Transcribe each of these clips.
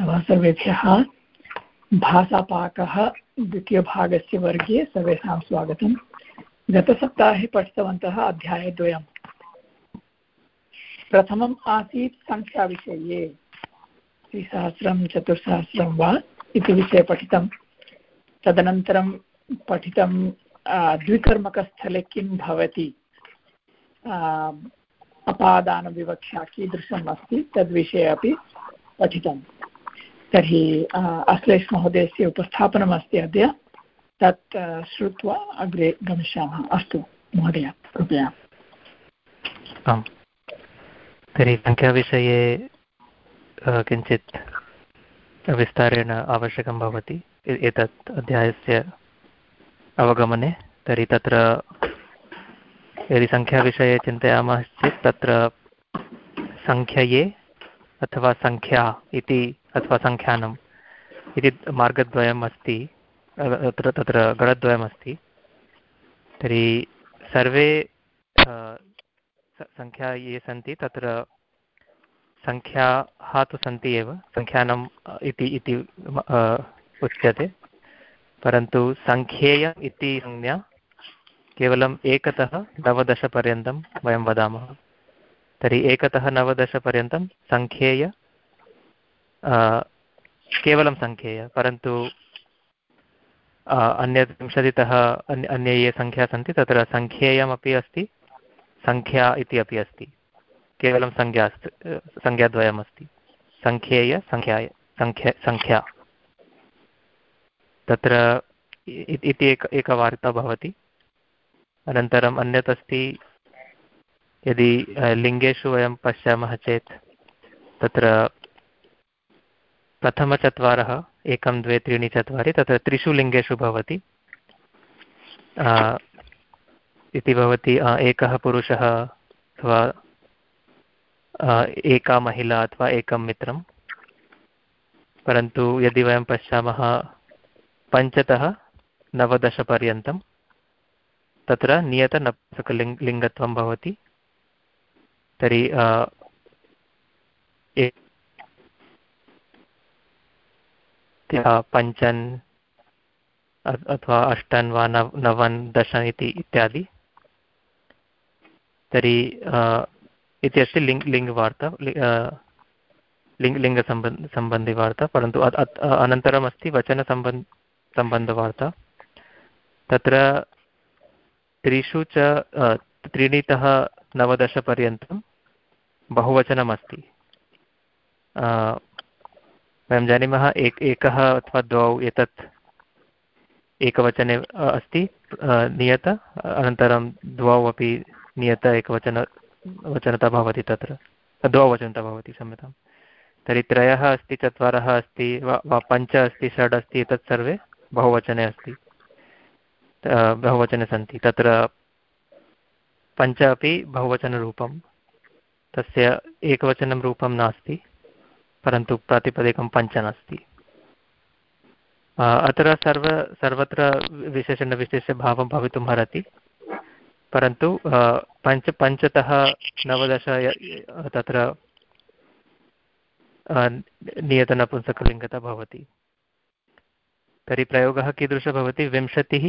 सर्वेभ्यः भाषापाकः द्वितीयभागस्य वर्गे सर्वेषां स्वागतं गतसप्ताहे पठितवन्तः अध्यायद्वयं प्रथमम् आसीत् सङ्ख्याविषये त्रिसहस्रं चतुस्सहस्रं वा इति विषये पठितं तदनन्तरं पठितं द्विकर्मकस्थले किं भवति? अपादानविवक्षा कीदृशम् अस्ति? तद्विषये अपि पठितं तर्हि अश्लेष महोदयस्य उपस्थापनमस्ति अद्य। तत् श्रुत्वा अग्रे गमिष्यामः। अस्तु, महोदय, कृपया। आम्। तर्हि सङ्ख्याविषये किञ्चित् विस्तारेण आवश्यकं भवति एतत् अध्यायस्य अवगमने। तर्हि तत्र यदि सङ्ख्याविषये चिन्तयामश्चेत् तत्र सङ्ख्यये अथवा सङ्ख्या इति अथवा सङ्ख्यानम् इति मार्गद्वयम् अस्ति तत्र तत्र गणद्वयमस्ति तर्हि सर्वे सङ्ख्या ये सन्ति तत्र सङ्ख्याः तु सन्ति एव, सङ्ख्यानम् इति इति उच्यते। परन्तु सङ्ख्येय इति संज्ञा केवलम् एकतः नवदशपर्यन्तं वयं वदामः। तर्हि एकतः नवदशपर्यन्तं सङ्ख्येय केवलं सङ्ख्येय परन्तु अन्यत् विंशतितः अन्य, अन्ये ये सङ्ख्या सन्ति, तत्र सङ्ख्येयमपि अस्ति सङ्ख्या इति अपि अस्ति, केवलं संज्ञा संज्ञाद्वयमस्ति सङ्ख्येय सङ्ख्याय सङ्ख्या सङ्ख्या तत्र इति एक, एकवार्ता भवति, अनन्तरम् अन्यत् अस्ति यदि लिङ्गेषु वयं पश्यामः चेत्, तत्र प्रथमचत्वारः, एकं, द्वे, त्रीणि, चत्वारि, तत्र त्रिषु लिङ्गेषु भवति। इति भवति एकः पुरुषः अथवा एका महिला अथवा एकं मित्रं। परन्तु यदि वयं पश्यामः, पञ्चतः नवदशपर्यन्तं, तत्र नियतनपुंसकलिङ्ग् लिङ्गत्वं भवति। तर्हि पञ्चन् अथवा अष्टन् वा नव नवन् दश इति, इत्यादि। तर्हि इति अस्ति लिङ्ग्, लिङ्गवार्ता लिङ्ग् लिङ्गसम्बन्ध सम्बन्धिवार्ता, परन्तु अनन्तरम् अस्ति वचनसम्बन्ध सम्बन्धवार्ता। तत्र त्रिषु च त्रीणितः नवदशपर्यन्तं बहुवचनमस्ति। वयं जानीमः एक, एकः अथवा द्वौ एतत् एकवचने अस्ति नियत, अनन्तरं द्वौ अपि नियत एकवचन, वचनता भवति तत्र, द्वौ वचनता भवति क्षम्यतां तर्हि त्रयः अस्ति, चत्वारः अस्ति, वा पञ्च अस्ति, षड् अस्ति, एतत् सर्वे बहुवचने अस्ति। बहुवचने सन्ति। तत्र पञ्च अपि बहुवचनरूपं। तस्य एकवचनं रूपं नास्ति। परन्तु प्रातिपदिकं पञ्च नास्ति अत्र सर्व, सर्वत्र विशेषणविशेषभावं भवितुम् अर्हति। परन्तु पञ्च, पञ्चतः नवदश तत्र नियतनपुंसकलिङ्गता भवति। तर्हि प्रयोगः कीदृशः भवति? विंशतिः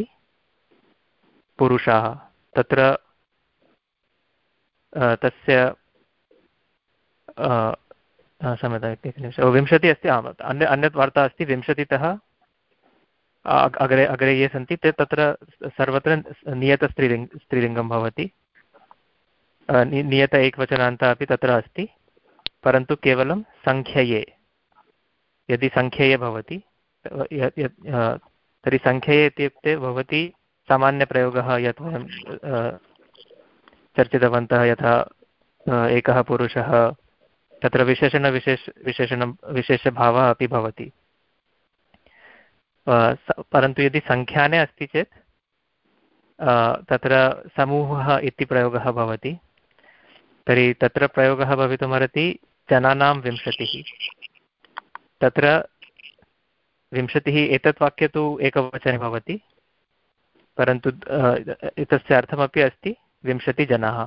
पुरुषाः। तत्र तस्य क्षम्यता एकनिमिषं विंशतिः अस्ति, आम्, अन्य, अन्यत् वार्ता अस्ति, विंशतितः. अग्रे अग्रे ये सन्ति, ते तत्र सर्वत्र नियतस्त्रीलिङ्ग्, स्त्रीलिङ्गं भवति. नियत एकवचनान्तः अपि तत्र अस्ति, परन्तु केवलं सङ्ख्यये. यदि सङ्ख्यये भवति तर्हि सङ्ख्यये इत्युक्ते भवति सामान्यप्रयोगः यत् वयं चर्चितवन्तः यथा एकः पुरुषः तत्र विशेषणविशेष विशेषणं विशेषभावः अपि भवति। परन्तु यदि सङ्ख्याने अस्ति चेत् तत्र समूहः इति प्रयोगः भवति। तर्हि तत्र प्रयोगः भवितुमर्हति जनानां विंशतिः। तत्र विंशतिः एतत् वाक्य तु एकवचने भवति, परन्तु एतस्य अर्थमपि अस्ति विंशतिजनाः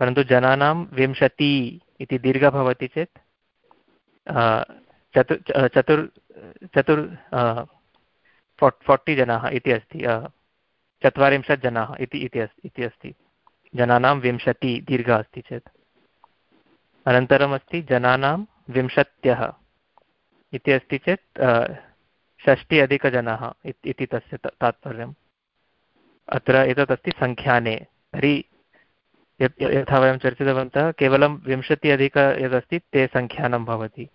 परन्तु जनानां विंशति इति दीर्घ भवति चेत् चतु चतुर् चतुर् फोर्टि जनाः इति अस्ति चत्वारिंशत् जनाः इति इति अस्ति। जनानां विंशति दीर्घ अस्ति चेत्। अनन्तरमस्ति जनानां विंशत्यः इति अस्ति चेत् षष्टि अधिकजनाः इति तस्य तात्पर्यम्। अत्र एतत् अस्ति सङ्ख्याने। तर्हि यथा वयं चर्चितवन्तः, केवलं विंशति अधिक यदस्ति, ते सङ्ख्यानं भवति।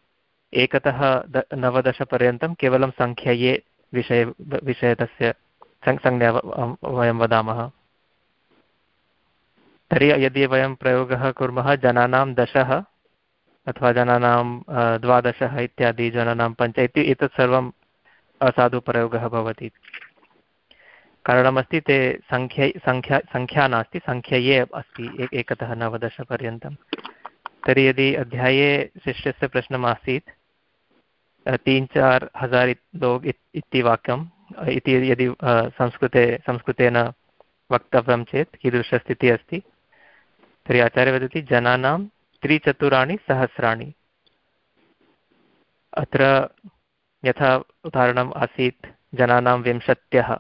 एकतः द नवदशपर्यन्तं केवलं सङ्ख्यये विषये विषये तस्य संज्ञा वयं वदामः। तर्हि यदि वयं प्रयोगः कुर्मः, जनानां दशः अथवा जनानां द्वादशः इत्यादि, जनानां पञ्च इति एतत् सर्वम् असाधुप्रयोगः भवति। कारणमस्ति ते सङ्ख्या सङ्ख्या सङ्ख्या नास्ति सङ्ख्यये अस्ति एकतः नवदशपर्यन्तं। तर्हि यदि अध्याये शिष्यस्य प्रश्नम् आसीत् तीन् चार् हज़ार् लोग् इति वाक्यम् इति यदि संस्कृते, संस्कृतेन वक्तव्यं चेत् कीदृशस्थितिः अस्ति? तर्हि आचार्य वदति, जनानां त्रिचतुराणि सहस्राणि। अत्र यथा उदाहरणम् आसीत्, जनानां विंशत्यः।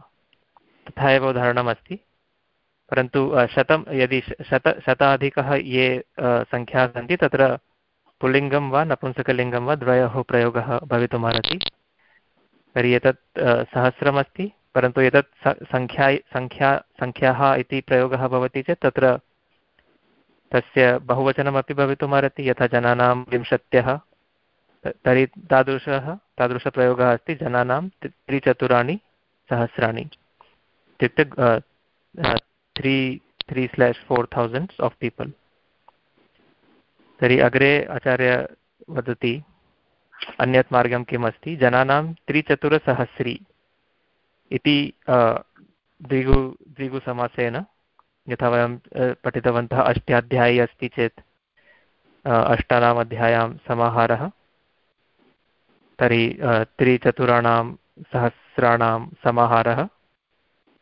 तथा एव उदाहरणमस्ति। परन्तु शतं, यदि शत, शताधिकः ये सङ्ख्याः सन्ति, तत्र पुल्लिङ्गं वा नपुंसकलिङ्गं वा द्वयोः प्रयोगः भवितुमर्हति। तर्हि एतत् सहस्रमस्ति, परन्तु एतत् सङ्ख्या सङ्ख्या सङ्ख्याः इति प्रयोगः भवति चेत् तत्र तस्य बहुवचनमपि भवितुमर्हति, यथा जनानां विंशत्यः। तर्हि तादृशः, तादृशप्रयोगः अस्ति, जनानां त्रिचतुराणि सहस्राणि। इत्युक्ते three three slash four thousands of people तर्हि अग्रे आचार्य वदति, अन्यत् मार्गं किम् अस्ति जनानां त्रिचतुरसहस्री इति द्विगु, द्विगुसमासेन यथा वयं पठितवन्तः अष्ट्याध्यायी अस्ति चेत् अष्टानाम् अध्यायां समाहारः। तर्हि त्रिचतुराणां सहस्राणां समाहारः।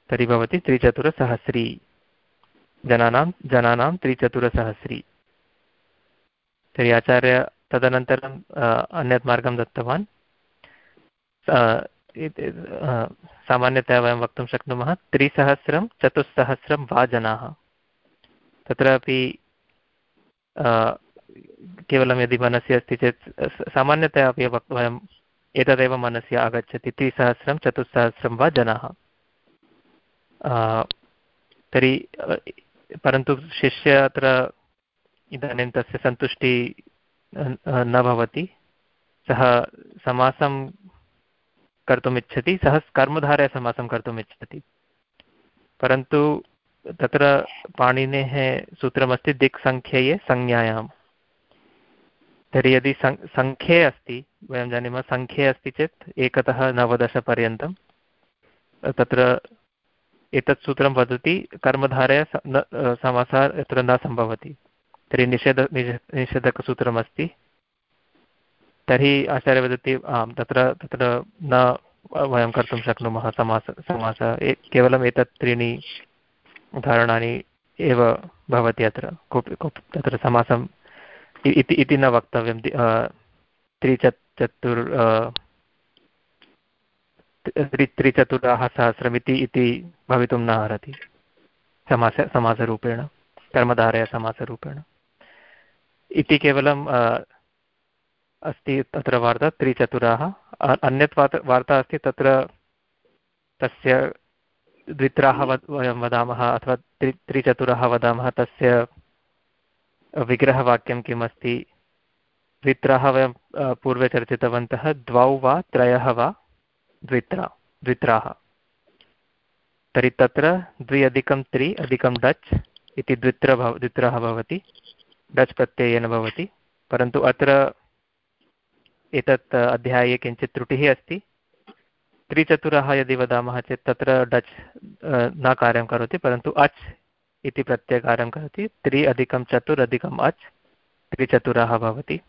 तर्हि भवति त्रिचतुरसहस्री। जनानां जनानां त्रिचतुरसहस्री। तर्हि आचार्य तदनन्तरम् अन्यत् मार्गं दत्तवान्। सामान्यतया वयं वक्तुं शक्नुमः, त्रिसहस्रं चतुस्सहस्रं वा जनाः। तत्रापि केवलं यदि मनसि अस्ति चेत् सामान्यतया अपि वयम् एतदेव मनसि आगच्छति, त्रिसहस्रं चतुस्सहस्रं वा जनाः। तर्हि परन्तु शिष्य अत्र इदानीं तस्य सन्तुष्टि न भवति। सः समासं कर्तुम् इच्छति सः कर्मधारयसमासं कर्तुम् इच्छति परन्तु तत्र पाणिनेः सूत्रमस्ति दिक्सङ्ख्यये संज्ञायां तर्हि यदि सङ्ख्ये अस्ति, वयं जानीमः सङ्ख्ये अस्ति चेत् एकतः नवदशपर्यन्तं, तत्र एतत् सूत्रं वदति, कर्मधारय समासः यत्र न सम्भवति। तर्हि निषेध निषेधकसूत्रमस्ति। तर्हि आचार्य वदति आं तत्र तत्र न वयं कर्तुं शक्नुमः, समास समास। केवलम् एतत् त्रीणि उदाहरणानि एव भवति अत्र। कोऽपि कोऽपि, तत्र समासम् इति इति न वक्तव्यं त्रिचत्, चतुर् त्रि त्रिचतुराः सहस्रमिति इति भवितुं न अर्हति। समास, समासरूपेण कर्मधारयसमासरूपेण इति केवलं अस्ति तत्र वार्ता त्रिचतुराः अन्यत् वार्ता अस्ति तत्र तस्य द्वित्राः वयं वदामः, अथवा त्रि त्रिचतुरः वदामः, तस्य विग्रहवाक्यं किम् अस्ति द्वित्राः वयं पूर्वे चर्चितवन्तः द्वौ वा, त्रयः वा। द्वित्रा, द्वित्राः। तर्हि तत्र द्वि अधिकं त्रि, अधिकं डच् इति द्वित्र भव, द्वित्रः भवति। डच् प्रत्ययेन भवति। परन्तु अत्र एतत् अध्याये किञ्चित् त्रुटिः अस्ति। त्रिचतुरः यदि वदामः चेत् तत्र डच् न कार्यं करोति, परन्तु अच् इति प्रत्ययकार्यं करोति। त्रि अधिकं चतुर् अधिकम् अच् त्रिचतुरः भवति।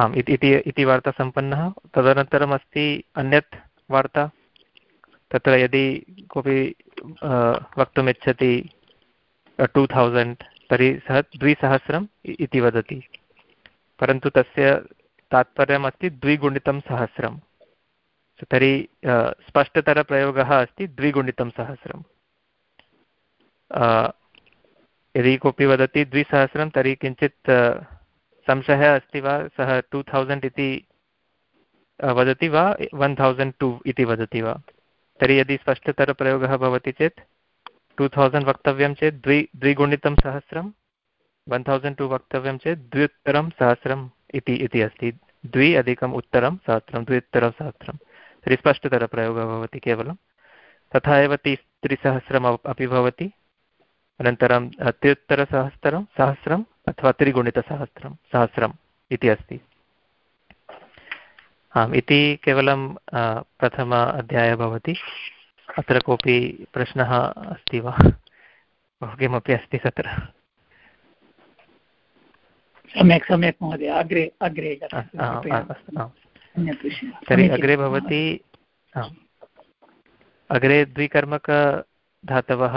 आम्, इति वार्ता सम्पन्नः। तदनन्तरम् अस्ति अन्यत् वार्ता। तत्र यदि कोऽपि वक्तुम् इच्छति टु थौसण्ड् तर्हि सः, द्विसहस्रम् इति वदति। परन्तु तस्य तात्पर्यमस्ति द्विगुणितं सहस्रं तर्हि स्पष्टतरप्रयोगः अस्ति द्विगुणितं सहस्रं यदि कोऽपि वदति द्विसहस्रं, तर्हि किञ्चित् संशयः अस्ति वा? सः टु थौसण्ड् इति वदति वा? वन् थौसण्ड् टु इति वदति वा? तर्हि यदि स्पष्टतरप्रयोगः भवति चेत् टु थौसण्ड् वक्तव्यं चेत् द्वि, द्विगुणितं सहस्रं वन् थौसण्ड् टु वक्तव्यं चेत् द्व्युत्तरं सहस्रम् इति इति अस्ति। द्वि अधिकम् उत्तरं सहस्रं द्व्युत्तरसहस्रं तर्हि स्पष्टतरप्रयोगः भवति केवलं। तथा एव ति त्रिसहस्रम् अपि भवति। अनन्तरं त्र्युत्तरसहस्रं सहस्रम् अथवा त्रिगुणितसहस्रं सहस्रम् इति अस्ति। आम् इति केवलं प्रथम अध्यायः भवति। अत्र कोऽपि प्रश्नः अस्ति वा? बहु किमपि अस्ति तत्र? सम्यक् सम्यक् महोदय अग्रे अग्रे तर्हि अग्रे भवति अग्रे द्विकर्मकधातवः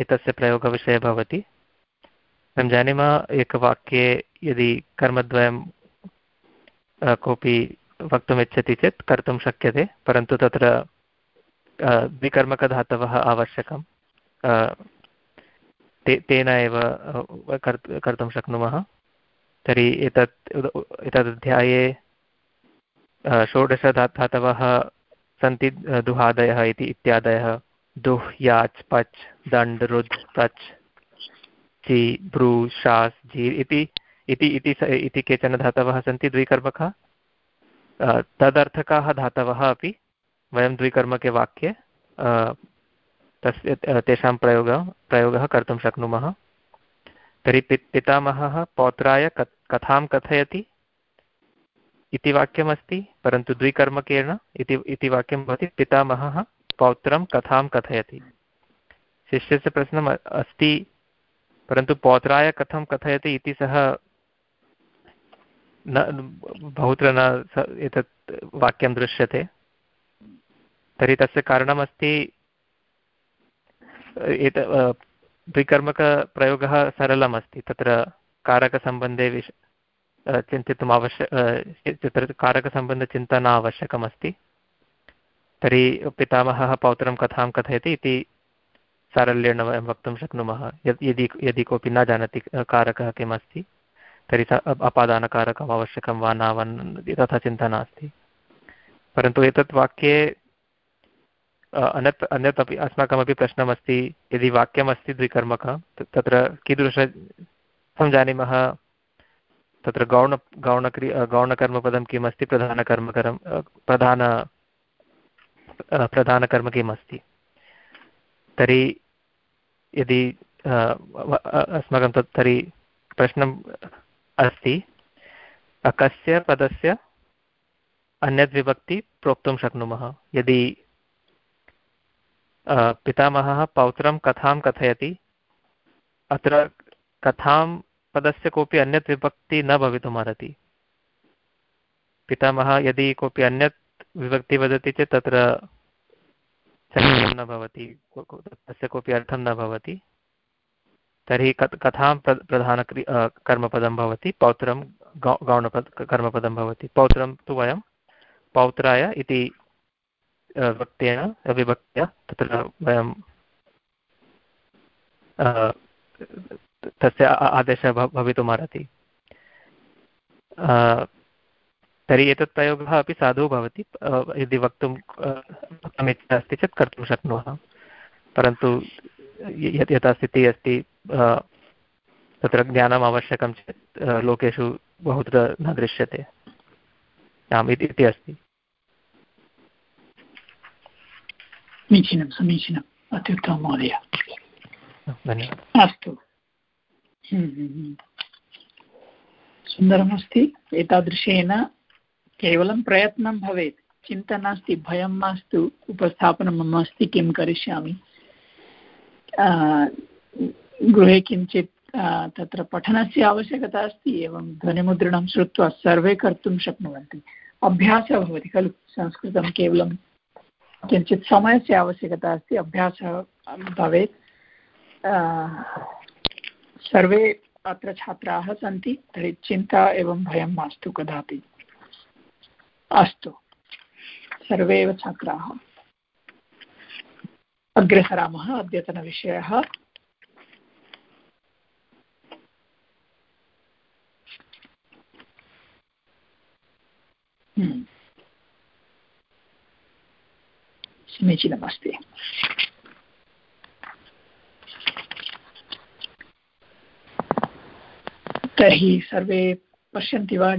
एतस्य प्रयोगविषये भवति। वयं जानीमः एकवाक्ये यदि कर्मद्वयं कोऽपि वक्तुमिच्छति चेत् कर्तुं शक्यते, परन्तु तत्र द्विकर्मकधातवः आवश्यकं। ते, तेन एव कर् कर्तुं शक्नुमः। तर्हि एतत् एतदध्याये षोडशधातवः सन्ति दुहादयः इति इत्यादयः। दुह् याच् पच् दण्ड् रुद् पच् चि भ्रू शास् झि इति इति इति इति केचन धातवः सन्ति द्विकर्मकः। तदर्थकाः धातवः अपि वयं द्विकर्मके वाक्ये तस्य तेषां प्रयोगः प्रयोगः कर्तुं शक्नुमः। तर्हि पि, पितामहः पौत्राय कथां कथयति इति वाक्यमस्ति, परन्तु द्विकर्मकेण इति इति वाक्यं भवति पितामहः। पौत्रं कथां कथयति। शिष्यस्य प्रश्नम् अस्ति, परन्तु पौत्राय कथं कथयति इति सः न, बहुत्र न एतत् वाक्यं दृश्यते। तर्हि तस्य कारणमस्ति, एत द्विकर्मकप्रयोगः सरलमस्ति। तत्र कारकसम्बन्धे विश चिन्तितुम् आवश्य तत्र कारकसम्बन्धचिन्ता न आवश्यकमस्ति तर्हि पितामहः पौत्रं कथां कथयति इति सारल्येन वयं वक्तुं शक्नुमः। यदि यदि कोऽपि न जानाति कारकः किमस्ति, तर्हि स अपादानकारकम् आवश्यकं वा न वा तथा चिन्ता नास्ति। परन्तु एतत् वाक्ये अन्यत् अन्यत् अपि अस्माकमपि प्रश्नमस्ति, यदि वाक्यमस्ति द्विकर्मकः तत्र कीदृश जानीमः तत्र गौण, गौणक्रि गौणकर्मपदं किम् अस्ति प्रधानकर्मकरं प्रधान प्रधानकर्म किम् अस्ति? तर्हि यदि अस्माकं तत् तर्हि प्रश्नं अस्ति कस्य पदस्य अन्यद् विभक्ति प्रोक्तुं शक्नुमः? यदि पितामहः पौत्रं कथां कथयति? अत्र कथां पदस्य कोऽपि अन्यत् विभक्ति न भवितुमर्हति। पितामहः यदि कोऽपि अन्यत् विभक्ति वदति चेत् तत्र न भवति तस्य कोऽपि अर्थं न भवति। तर्हि कथां प्रधान कर्मपदं भवति? पौत्रं गौणपद कर्मपदं भवति। पौत्रं तु वयं पौत्राय इति वक्तेन विभक्त्या तत्र वयं तस्य आदेशः भवितुमर्हति। तर्हि एतत् प्रयोगः अपि साधुः भवति यदि वक्तुं वक्तुमिच्छा अस्ति चेत् कर्तुं शक्नुमः। परन्तु यथा स्थितिः अस्ति तत्र ज्ञानम् आवश्यकं चेत् लोकेषु बहुत्र न दृश्यते। आम् इति अस्ति। समीचीनं समीचीनम्। अत्युत्तमं महोदय। अस्तु। हम्म, हम्म, हम्म। सुन्दरमस्ति। एतादृशेन केवलं प्रयत्नं भवेत्. चिन्ता नास्ति, भयं मास्तु, उपस्थापनं मम अस्ति, किं करिष्यामि? गृहे किञ्चित् तत्र पठनस्य आवश्यकता अस्ति, एवं ध्वनिमुद्रणं श्रुत्वा सर्वे कर्तुं शक्नुवन्ति। अभ्यासः भवति खलु, संस्कृतं केवलं किञ्चित् समयस्य आवश्यकता अस्ति, अभ्यासः भवेत्। सर्वे अत्र छात्राः सन्ति, तर्हि चिन्ता एवं भयं मास्तु कदापि। अस्तु। सर्वे एव छात्राः। अग्रे सरामः अद्यतनविषयः। हम्म। समीचीनमस्ति। तर्हि सर्वे पश्यन्ति वा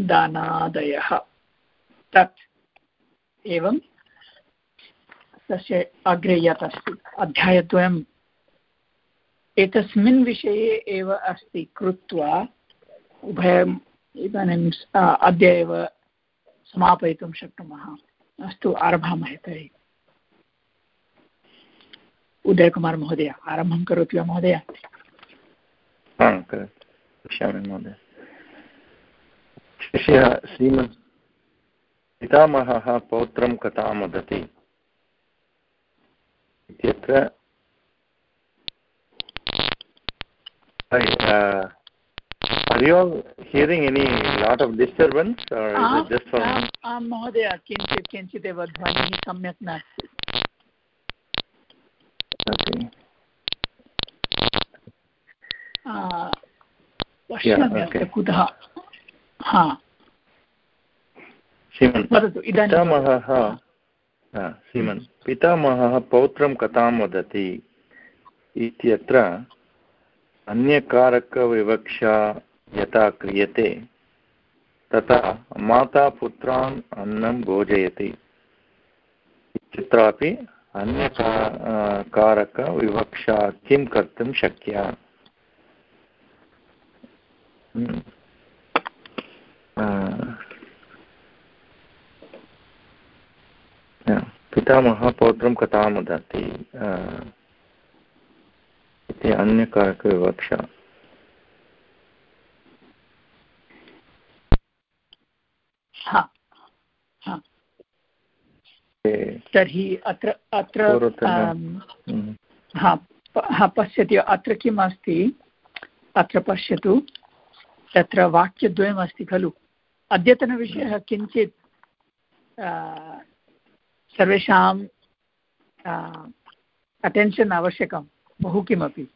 ण्यन्तस्थलिनसम्प्रदानादयः तत् एवं तस्य अग्रे यत् अस्ति, अध्यायद्वयम्। एतस्मिन् विषये एव अस्ति कृत्वा उभयम् इदानीम् अद्य एव समापयितुं शक्नुमः। अस्तु, आरभामहे तर्हि। उदयकुमारमहोदय आरम्भं करोति वा महोदय? पश्यामि महोदय। शिष्यः श्रीमन् पितामहः पौत्रं कथां वदति इत्यत्र Are you all hearing any lot of disturbance or is it just for me? आं महोदय किञ्चित् किञ्चित् एव ध्वनिः सम्यक् नास्ति Okay. पश्यामि कुतः हा. वदतु पितामहः श्रीमन् पितामहः पौत्रं कथां वदति इत्यत्र अन्यकारकविवक्षा यथा क्रियते तथा माता पुत्रान् अन्नं भोजयति इत्यत्रापि अन्यका कारकविवक्षा किं कर्तुं शक्या? हम्म। पितामहः पौत्रं कथां वदति इति अन्यकारकविवक्षा तर्हि अत्र अत्र। हा पश्यति अत्र किम् अस्ति अत्र पश्यतु तत्र वाक्यद्वयमस्ति खलु अद्यतनविषयः किञ्चित् सर्वेषां अटेन्शन् आवश्यकं, बहु किमपि।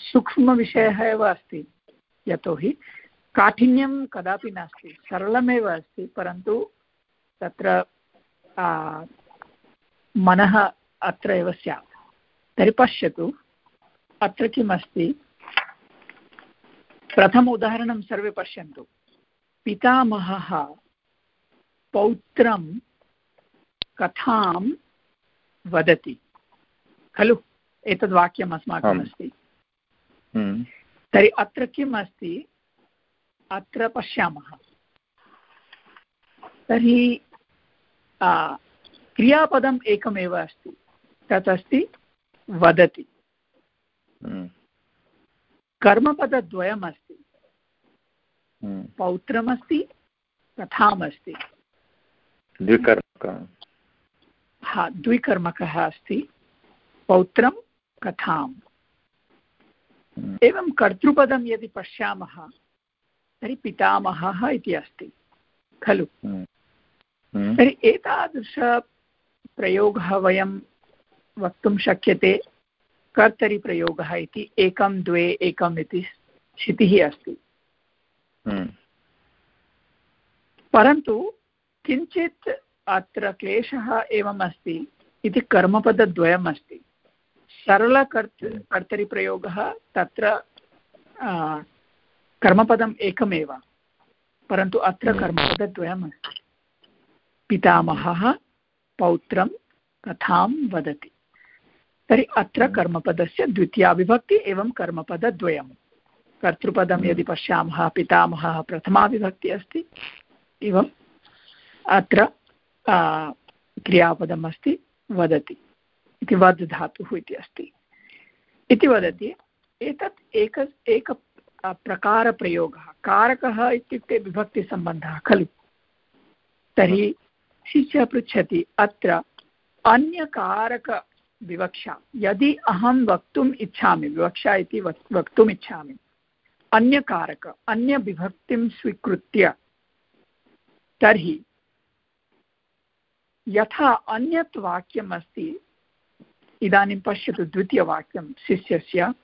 सूक्ष्मविषयः एव अस्ति यतोहि काठिन्यं कदापि नास्ति, सरलमेव अस्ति, परन्तु तत्र मनः अत्र एव स्यात्। तर्हि पश्यतु, अत्र किमस्ति? प्रथम उदाहरणं सर्वे पश्यन्तु। पितामहः पौत्रं कथां वदति। खलु? एतद् वाक्यम् अस्माकम् अस्ति। हम्म। तर्हि अत्र किम् अस्ति? अत्र पश्यामः। तर्हि क्रियापदम् एकमेव अस्ति। तत् अस्ति वदति। हम्म। कर्मपदद्वयम् अस्ति। पौत्रमस्ति कथामस्ति द्विकर्मकः हा द्विकर्मकः अस्ति पौत्रं कथाम् हम्म। एवं कर्तृपदं यदि पश्यामः तर्हि पितामहः इति अस्ति खलु हम्म। तर्हि एतादृशप्रयोगः वयं वक्तुं शक्यते कर्तरिप्रयोगः इति एकं द्वे एकम् इति स्थितिः अस्ति हम्म। परन्तु किञ्चित् अत्र क्लेशः एवम् अस्ति इति कर्मपदद्वयम् अस्ति सरलकर्त कर्तरिप्रयोगः तत्र कर्मपदम् एकमेव परन्तु अत्र हम्म। कर्मपदद्वयम् अस्ति पितामहः पौत्रं कथां वदति। तर्हि अत्र। कर्मपदस्य द्वितीया विभक्ति एवं कर्मपदद्वयं कर्तृपदं। यदि पश्यामः, पितामहः प्रथमा विभक्ति अस्ति एवम् अत्र क्रियापदम् अस्ति, वदति। इति वद् धातुः इति अस्ति। इति वदति, एतत् एक एक प्रकारप्रयोगः। कारकः इत्युक्ते विभक्तिसम्बन्धः, खलु? तर्हि शिष्यः पृच्छति, अत्र अन्यकारक विवक्षा यदि अहं वक्तुम् इच्छामि, विवक्षा इति वक्, वक्तुम् इच्छामि अन्यकारक अन्यविभक्तिं स्वीकृत्य तर्हि यथा अन्यत् वाक्यम् अस्ति इदानीं पश्यतु द्वितीयवाक्यं शिष्यस्य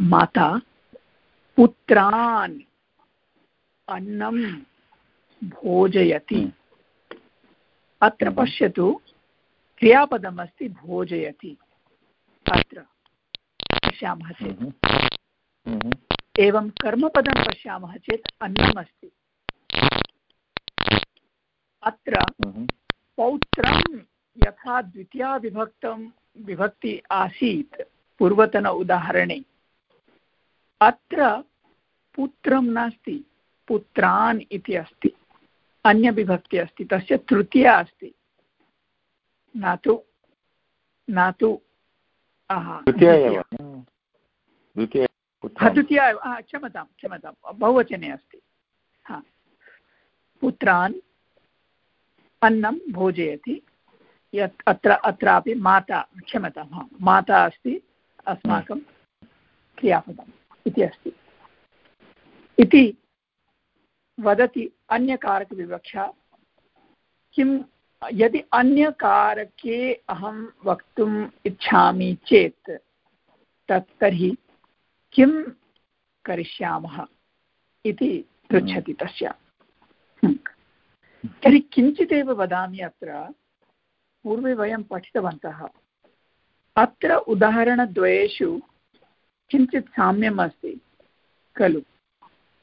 माता पुत्रान् अन्नं भोजयति। अत्र पश्यतु क्रियापदमस्ति भोजयति। अत्र पश्यामः चेत्। एवं कर्मपदं पश्यामः चेत् अन्नम् अस्ति अत्र हम्म। पौत्रं यथा द्वितीया विभक्तं विभक्ति आसीत् पूर्वतन उदाहरणे। अत्र पुत्रं नास्ति पुत्रान् इति अस्ति अन्यविभक्ति अस्ति तस्य तृतीया अस्ति। न तु न तु द्वितीया एव क्षमतां क्षमतां बहुवचने अस्ति। हा। पुत्रान् अन्नं भोजयति, यत् अत्र, अत्रापि माता क्षमतां हा, माता अस्ति, अस्माकं क्रियापदम् इति अस्ति। इति वदति अन्यकारकविवक्षा, किं, यदि अन्यकारके अहं वक्तुम् इच्छामि चेत्, तत् तर्हि किं करिष्यामः इति पृच्छति तस्य। हम्म। तर्हि किञ्चिदेव वदामि अत्र पूर्वे वयं पठितवन्तः अत्र उदाहरणद्वयेषु किञ्चित् साम्यम् अस्ति खलु।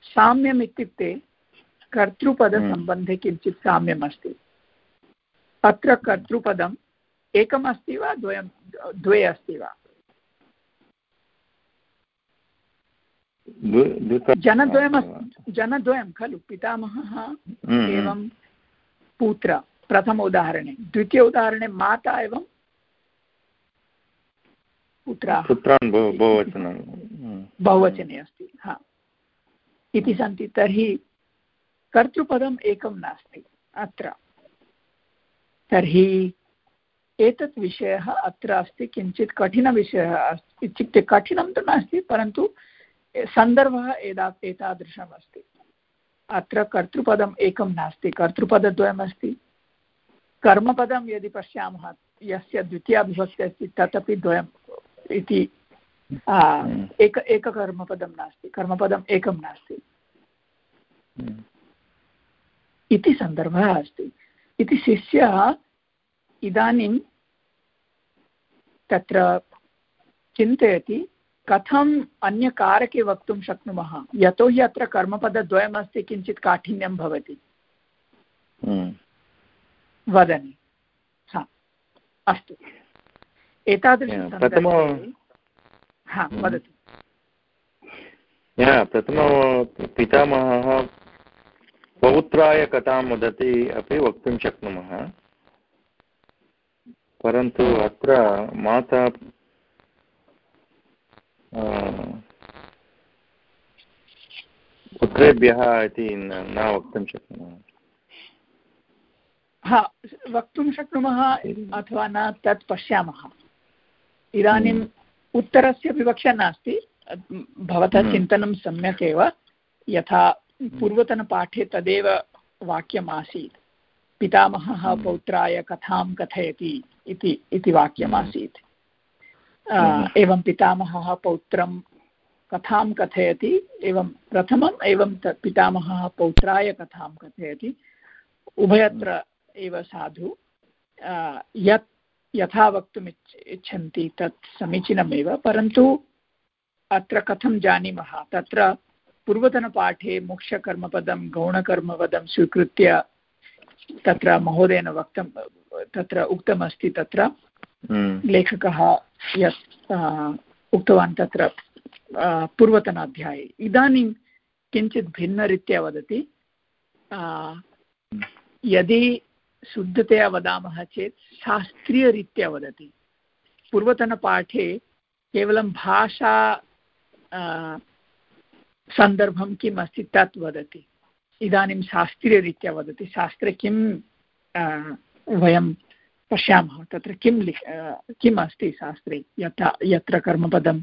साम्यम् इत्युक्ते कर्तृपदसम्बन्धे किञ्चित् साम्यम् अस्ति। अत्र कर्तृपदम् एकम् अस्ति वा द्वयं द्वे अस्ति वा? जनद्वयम् जनद्वयं खलु। पितामहः हम्म, एवं हम्म। पुत्र प्रथम उदाहरणे। द्वितीय उदाहरणे माता एवं पुत्राः। हम्म। बहुवचने अस्ति हा। इति सन्ति तर्हि कर्तृपदम् एकं नास्ति अत्र। तर्हि एतत् विषयः अत्र अस्ति किञ्चित् कठिनविषयः अस्ति इत्युक्ते कठिनं तु नास्ति परन्तु सन्दर्भः एता एतादृशम् अस्ति अत्र कर्तृपदम् एकं नास्ति। कर्तृपदद्वयमस्ति। कर्मपदं यदि पश्यामः, यस्य द्वितीया विभक्तिः अस्ति, तदपि द्वयम् इति एक, एककर्मपदं नास्ति। कर्मपदम् एकं नास्ति। इति सन्दर्भः अस्ति। इति शिष्यः इदानीं तत्र चिन्तयति कथम् अन्यकारके वक्तुं शक्नुमः। यतोहि अत्र कर्मपदद्वयमस्ति किञ्चित् काठिन्यं भवति। हम्म। वदनि। हा। अस्तु। एतादृश हा हम्म। वदतु। प्रथम पितामहः पौत्राय कथां वदति अपि वक्तुं शक्नुमः। परन्तु अत्र माता पुत्रेभ्यः इति न वक्तुं शक्नुमः हा वक्तुं शक्नुमः अथवा न तत् पश्यामः इदानीम् हम्म। उत्तरस्य विवक्षा नास्ति भवतः हम्म। चिन्तनं सम्यक् एव यथा पूर्वतनपाठे तदेव वाक्यम् आसीत् पितामहः हम्म। पौत्राय कथां कथयति इति इति वाक्यमासीत् हम्म। एवं पितामहः पौत्रं कथां कथयति? एवं प्रथमम् एवं पितामहः पौत्राय कथां कथयति? उभयत्र एव साधु। यत् यथा वक्तुम् इच्छ इच्छन्ति तत् समीचीनमेव परन्तु अत्र कथं जानीमः? तत्र पूर्वतनपाठे मोक्षकर्मपदं गौणकर्मपदं स्वीकृत्य तत्र महोदयेन वक्तं तत्र उक्तमस्ति तत्र। हम्म। लेखकः यत् उक्तवान् तत्र पूर्वतन अध्याये इदानीं किञ्चित् भिन्नरीत्या वदति। यदि शुद्धतया वदामः चेत् शास्त्रीयरीत्या वदति। पूर्वतनपाठे केवलं भाषा सन्दर्भं किम् अस्ति तत् वदति। इदानीं शास्त्रीयरीत्या वदति। शास्त्रे किं वयं पश्यामः। तत्र किं लिख किम् अस्ति शास्त्रे? यथा यत्र कर्मपदं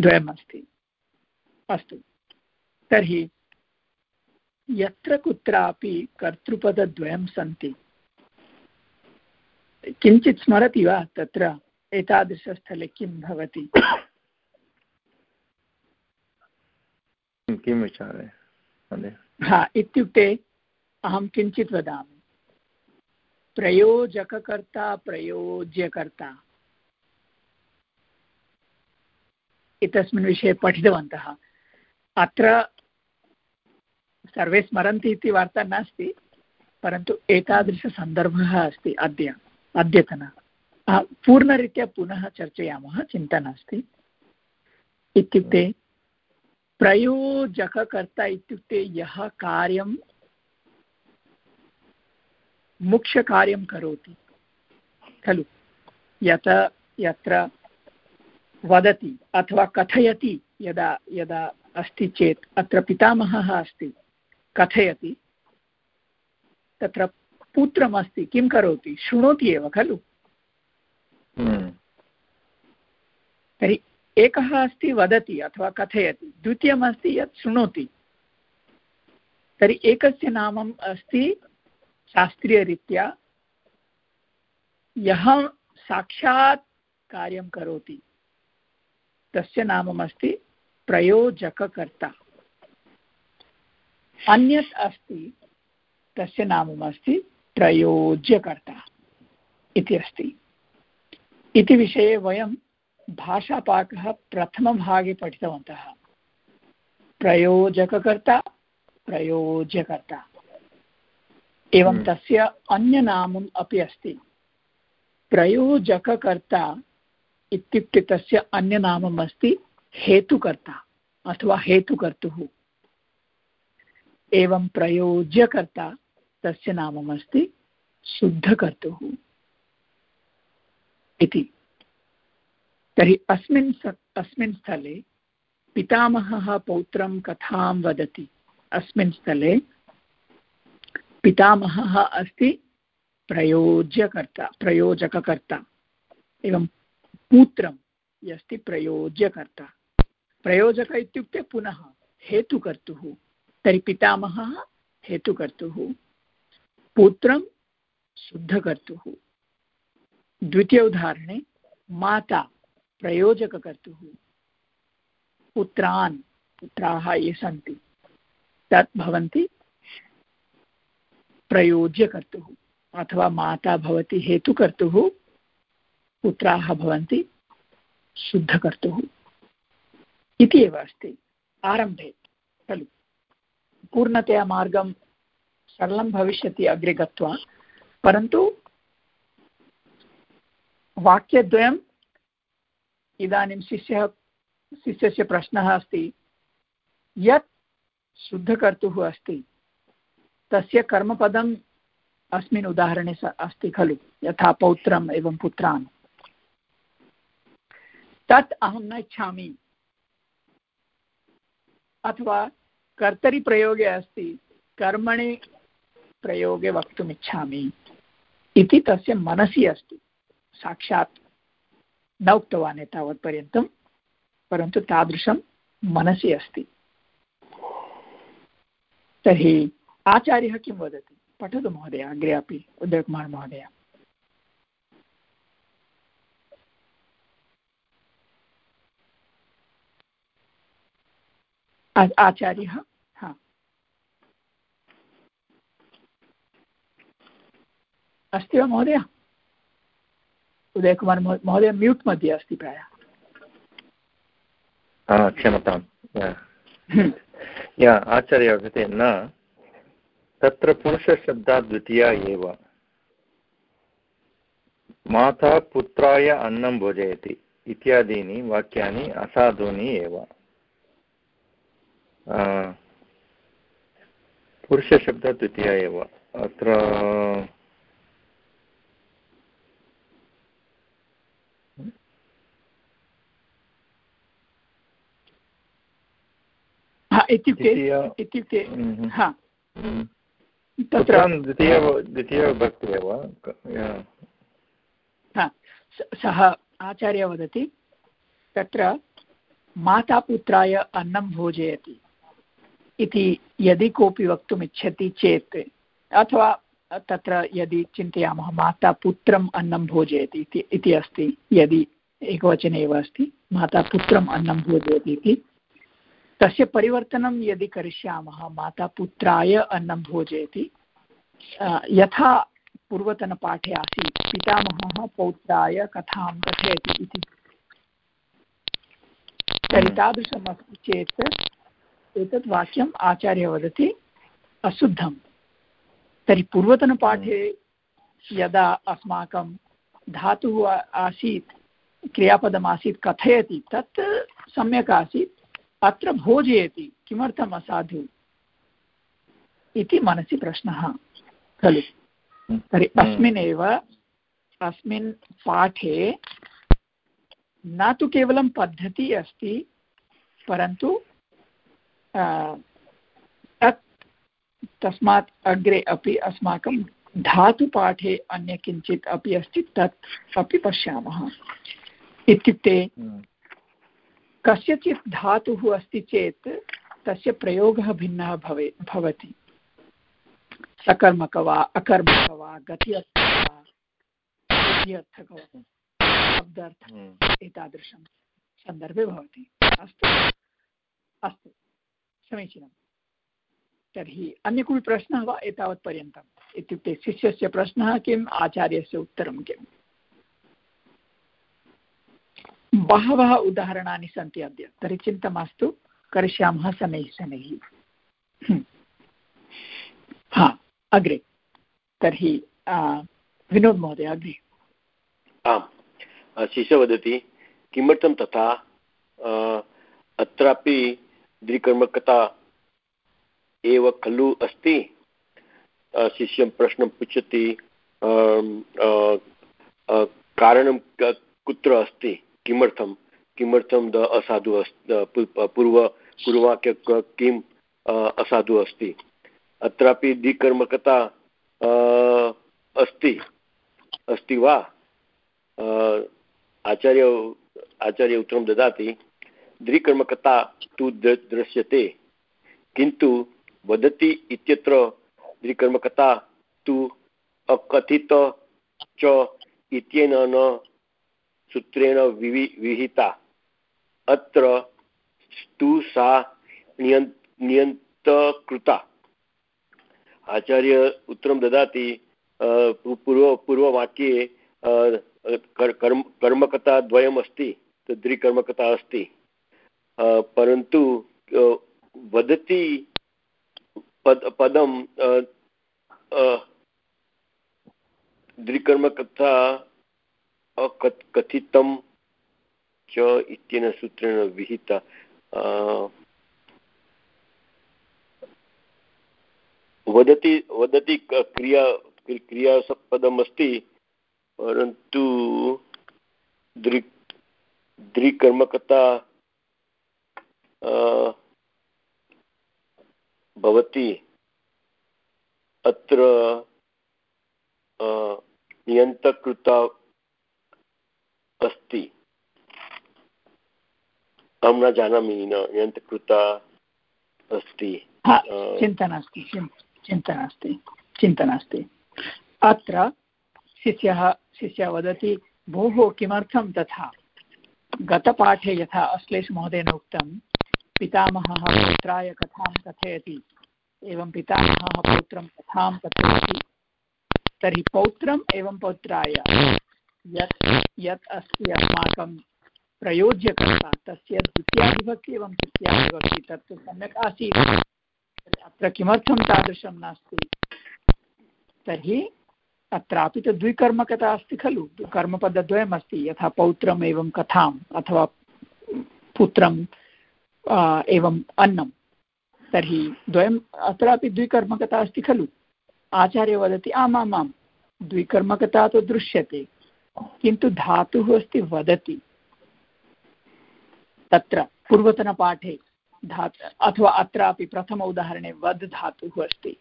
द्वयम् अस्ति। अस्तु तर्हि यत्र कुत्रापि कर्तृपदद्वयं सन्ति किञ्चित् स्मरति वा तत्र एतादृशस्थले किं भवति? किं विचारे हा इत्युक्ते अहं किञ्चित् वदामि। प्रयोजककर्ता, प्रयोज्यकर्ता। एतस्मिन् विषये पठितवन्तः। अत्र सर्वे स्मरन्ति इति वार्ता नास्ति, परन्तु एतादृशसन्दर्भः अस्ति अद्य, अद्यतन। पूर्णरीत्या पुनः चर्चयामः, चिन्ता नास्ति। इत्युक्ते प्रयोजककर्ता इत्युक्ते यः कार्यं मुख्यकार्यं करोति। खलु? यत यत्र वदति अथवा कथयति यदा यदा अस्ति चेत् अत्र पितामहः अस्ति कथयति तत्र पुत्रमस्ति किं करोति? शृणोति एव खलु? हम्म। तर्हि एकः अस्ति वदति अथवा कथयति द्वितीयमस्ति यत् शृणोति। तर्हि एकस्य नामम् अस्ति शास्त्रीयरीत्या यः साक्षात् कार्यं करोति। तस्य नाममस्ति प्रयोजककर्ता। अन्यत् अस्ति, तस्य नाममस्ति प्रयोज्यकर्ता इति अस्ति। इति विषये वयं भाषापाकः प्रथमभागे पठितवन्तः। प्रयोजककर्ता, प्रयोज्यकर्ता। एवं हम्म। तस्य अन्यनामम् अपि अस्ति। प्रयोजककर्ता इत्युक्ते तस्य अन्यनामम् अस्ति हेतुकर्ता अथवा हेतुकर्तुः। एवं प्रयोज्यकर्ता तस्य नामम् अस्ति शुद्धकर्तुः। इति। तर्हि अस्मिन् अस्मिन् स्थले पितामहः पौत्रं कथां वदति? अस्मिन् स्थले पितामहः अस्ति प्रयोज्यकर्ता, प्रयोजककर्ता। एवं पुत्रं यस्ति प्रयोज्यकर्ता। प्रयोजक इत्युक्ते पुनः हेतुकर्तुः, तर्हि पितामहः हेतुकर्तुः, पुत्रं शुद्धकर्तुः। द्वितीय उदाहरणे, माता प्रयोजककर्तुः, पुत्रान्, पुत्राः ये सन्ति, तत् भवन्ति प्रयोज्यकर्तुः अथवा माता भवति हेतुकर्तुः पुत्राः भवन्ति शुद्धकर्तुः इति एव अस्ति। आरम्भे, खलु। पूर्णतया मार्गं सरलं भविष्यति अग्रे गत्वा, परन्तु वाक्यद्वयम् इदानीं शिष्यः, शिष्यस्य प्रश्नः अस्ति, यत् शुद्धकर्तुः अस्ति तस्य कर्मपदम् अस्मिन् उदाहरणे अस्ति खलु, यथा पौत्रम् एवं पुत्रान्। तत् अहं न इच्छामि। अथवा कर्तरिप्रयोगे अस्ति, कर्मणि प्रयोगे वक्तुम् इच्छामि इति तस्य मनसि अस्ति। साक्षात् न उक्तवान् एतावत्पर्यन्तं परन्तु तादृशं मनसि अस्ति। तर्हि आचार्यः किं वदति? पठतु महोदय, अग्रे अपि उदयकुमार् महोदय। आचार्यः, हा। अस्ति वा महोदय? उदयकुमार् महोदय, म्यूट् मध्ये अस्ति प्रायः। क्षमतां आचार्य कृते न तत्र पुरुषशब्दात् द्वितीया एव। माता पुत्राय अन्नं भोजयति इत्यादीनि वाक्यानि असाधूनि एव। पुरुषशब्दः द्वितीया एव। अत्र इत्युक्ते इत्युक्ते हा। तत्र द्वितीय द्वितीयविभक्ति एव सः आचार्य वदति तत्र मातापुत्राय अन्नं भोजयति इति यदि कोऽपि वक्तुम् इच्छति चेत् अथवा तत्र यदि चिन्तयामः माता पुत्रम् अन्नं भोजयति इति अस्ति यदि एकवचने एव अस्ति माता पुत्रम् अन्नं भोजयति इति। तस्य परिवर्तनं यदि करिष्यामः माता पुत्राय अन्नं भोजयति यथा पूर्वतनपाठे आसीत्, पितामहः पौत्राय कथां कथयति इति। तर्हि तादृशम् अस्ति चेत् एतत् वाक्यम् आचार्य वदति अशुद्धं तर्हि पूर्वतनपाठे यदा अस्माकं धातुः आसीत्, क्रियापदमासीत्, कथयति, तत् सम्यक् आसीत्। अत्र भोजयति किमर्थम् असाधु इति मनसि प्रश्नः खलु तर्हि हम्म। अस्मिन् पाठे न तु केवलं पद्धतिः अस्ति परन्तु तत् तस्मात् अग्रे अपि अस्माकं धातुपाठे अन्य किञ्चित् अपि अस्ति तत् अपि पश्यामः इत्युक्ते हम्म। कस्यचित् धातुः अस्ति चेत् तस्य प्रयोगः भिन्नः भवे भवति। सकर्मक वा अकर्मक वा गति वा। एतादृशं सन्दर्भे भवति। अस्तु। अस्तु। समीचीनं। तर्हि अन्य कोऽपि प्रश्नः वा एतावत्पर्यन्तम्? इत्युक्ते शिष्यस्य प्रश्नः किम् आचार्यस्य उत्तरं किम्? बहवः उदाहरणानि सन्ति अद्य। तर्हि चिन्ता मास्तु, करिष्यामः शनैः शनैः। हा, अग्रे। तर्हि विनोद् महोदय, अग्रे। आम् शिष्य वदति, किमर्थं तथा अत्रापि द्विकर्मकता एव खलु अस्ति? शिष्यं प्रश्नं पृच्छति कारणं कुत्र अस्ति? किमर्थं? किमर्थं द असाधु पूर्व पूर्ववाक्य किम् असाधु अस्ति? अत्रापि द्विकर्मकता अस्ति। अस्ति वा? आचार्य आचार्य उत्तरं ददाति, द्विकर्मकता तु दृश्यते, किन्तु वदति इत्यत्र द्विकर्मकता तु अकथित च इत्येन न सूत्रेण विहिता। अत्र तु सा नियन् आचार्य उत्तरं ददाति पूर्व, पूर्ववाक्ये कर्म, कर्मकथा द्वयम् अस्ति परन्तु वदति पद, पदं कथितं च इत्येन सूत्रेण विहिता वदति वदति क्रिया क्रियापदम् अस्ति परन्तु दृ दृकर्मकता भवति। अत्र नियन्तकृता अस्ति अहं न जानामि न नियन्तकृता अस्ति चिन्ता नास्ति चिन्ता नास्ति चिन्ता नास्ति। अत्र शिष्यः शिष्यः वदति भोः किमर्थं तथा? गतपाठे यथा अश्लेषमहोदयेन उक्तं पितामहः पुत्राय कथां कथयति? एवं पितामहः पौत्रं कथां कथयति? तर्हि पौत्रम् एवं पौत्राय। यत् यत् अस्ति अस्माकं प्रयोज्यकर्ता तस्य द्वितीयाविभक्ति एवं तृतीयाविभक्ति तत्तु सम्यक् आसीत्। अत्र किमर्थं तादृशं नास्ति? तर्हि अत्रापि तु द्विकर्मकता अस्ति खलु। कर्मपदद्वयम् अस्ति यथा पौत्रम् एवं कथाम्, अथवा पुत्रम् एवं अन्नं। तर्हि द्वयम्, अत्रापि द्विकर्मकता अस्ति खलु। आचार्य वदति आमामां द्विकर्मकता तु दृश्यते। किन्तु धातुः अस्ति वदति। तत्र पूर्वतनपाठे धातु अथवा अत्रापि प्रथम उदाहरणे वद् धातुः अस्ति।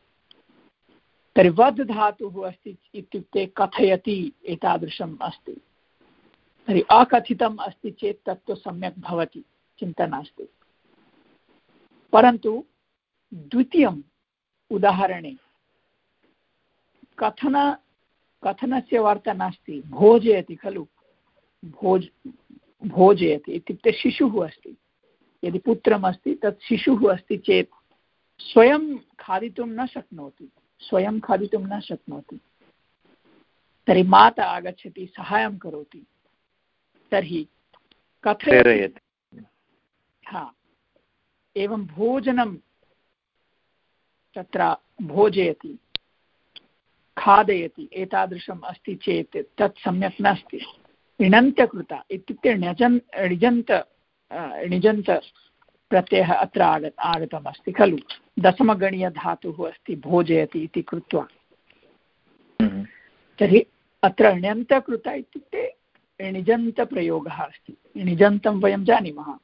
तर्हि वद् धातुः अस्ति इत्युक्ते कथयति एतादृशम् अस्ति। तर्हि अकथितम् अस्ति चेत् तत्तु सम्यक् भवति, चिन्ता नास्ति। परन्तु द्वितीयम् उदाहरणे कथन कथनस्य वार्ता नास्ति भोजयति खलु? भोज भोजयति इत्युक्ते शिशुः अस्ति। यदि पुत्रम् अस्ति तत् शिशुः अस्ति चेत् स्वयं खादितुं न शक्नोति। स्वयं खादितुं न शक्नोति। तर्हि माता आगच्छति सहायं करोति। तर्हि कथयति हा। एवं भोजनं तत्र भोजयति। खादयति एतादृशम् अस्ति चेत् तत् सम्यक् नास्ति। णन्त्यकृता इत्युक्ते णजन् णिजन्त णिजन्त प्रत्ययः अत्र आग आगतमस्ति खलु। दशमगणीयधातुः अस्ति भोजयति इति कृत्वा। हम्म। तर्हि अत्र ण्यन्तकृत इत्युक्ते णिजन्तप्रयोगः अस्ति। णिजन्तं वयं जानीमः।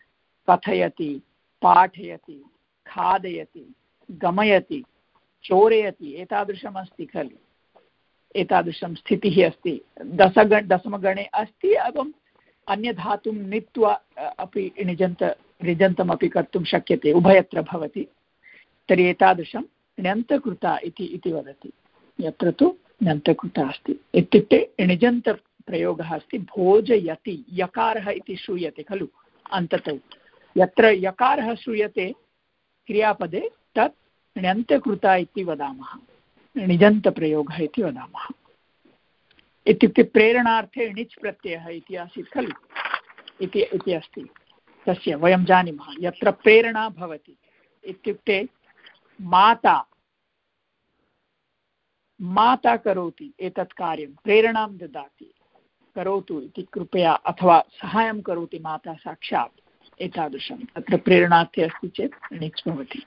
कथयति पाठयति खादयति गमयति चोरयति एतादृशम् अस्ति खलु। एतादृशं स्थितिः अस्ति। दशगण दशमगणे अस्ति एवम् अन्यधातुं नीत्वा अपि णिजन्त ऋजन्तमपि कर्तुं शक्यते, उभयत्र भवति। तर्हि एतादृशं ण्यन्तकृता इति इति वदति। यत्र तु ण्यन्तकृता अस्ति। इत्युक्ते णिजन्तप्रयोगः अस्ति, भोजयति, यकारः इति श्रूयते खलु, अन्ततौ। यत्र यकारः श्रूयते क्रियापदे, तत् ण्यन्तकृता इति वदामः। णिजन्तप्रयोगः इति वदामः। इत्युक्ते प्रेरणार्थे णिच् प्रत्ययः इति आसीत् खलु? इति इति अस्ति। तस्य वयं जानीमः। यत्र प्रेरणा भवति, इत्युक्ते माता माता करोति एतत् कार्यं, प्रेरणां ददाति, करोतु इति कृपया, अथवा सहायं करोति माता साक्षात् एतादृशं। तत्र प्रेरणार्थे अस्ति चेत् णिच् भवति।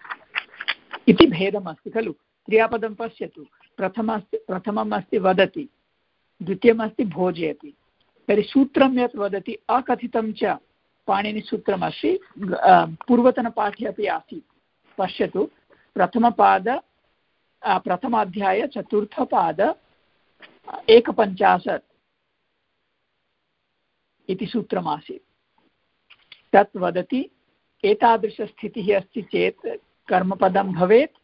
इति भेदमस्ति खलु? क्रियापदं पश्यतु। प्रथमस्ति प्रथमम् अस्ति वदति, द्वितीयमस्ति भोजयति। तर्हि सूत्रं यत् वदति, अकथितं च पाणिनिसूत्रमस्ति पूर्वतनपाठे अपि आसीत्। पश्यतु, प्रथमपाद प्रथमाध्याय, चतुर्थपाद, एकपञ्चाशत् इति सूत्रमासीत्। तत् वदति, एतादृशस्थितिः अस्ति चेत् कर्मपदं भवेत्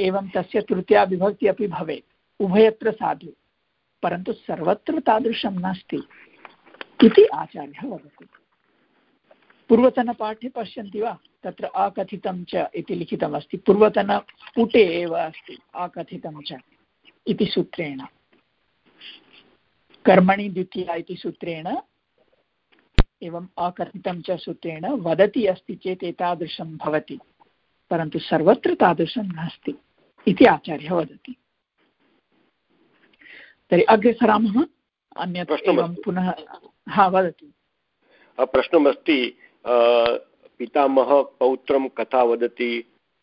एवं तस्य तृतीया विभक्ति अपि भवेत्। उभयत्र साधु। परन्तु सर्वत्र तादृशं नास्ति इति आचार्यः वदति। पूर्वतनपाठे पश्यन्ति वा? तत्र अकथितं च इति लिखितमस्ति। पूर्वतनपुटे एव अस्ति अकथितं च इति सूत्रेण। कर्मणि द्वितीया इति सूत्रेण एवम् अकथितं च सूत्रेण वदति अस्ति चेत् एतादृशं भवति। परन्तु सर्वत्र तादृशं नास्ति इति आचार्यः वदति। तर्हि अग्रे सरामः अन्यत् पुनः हा वदतु। प्रश्नमस्ति पितामह पौत्रं कथा वदति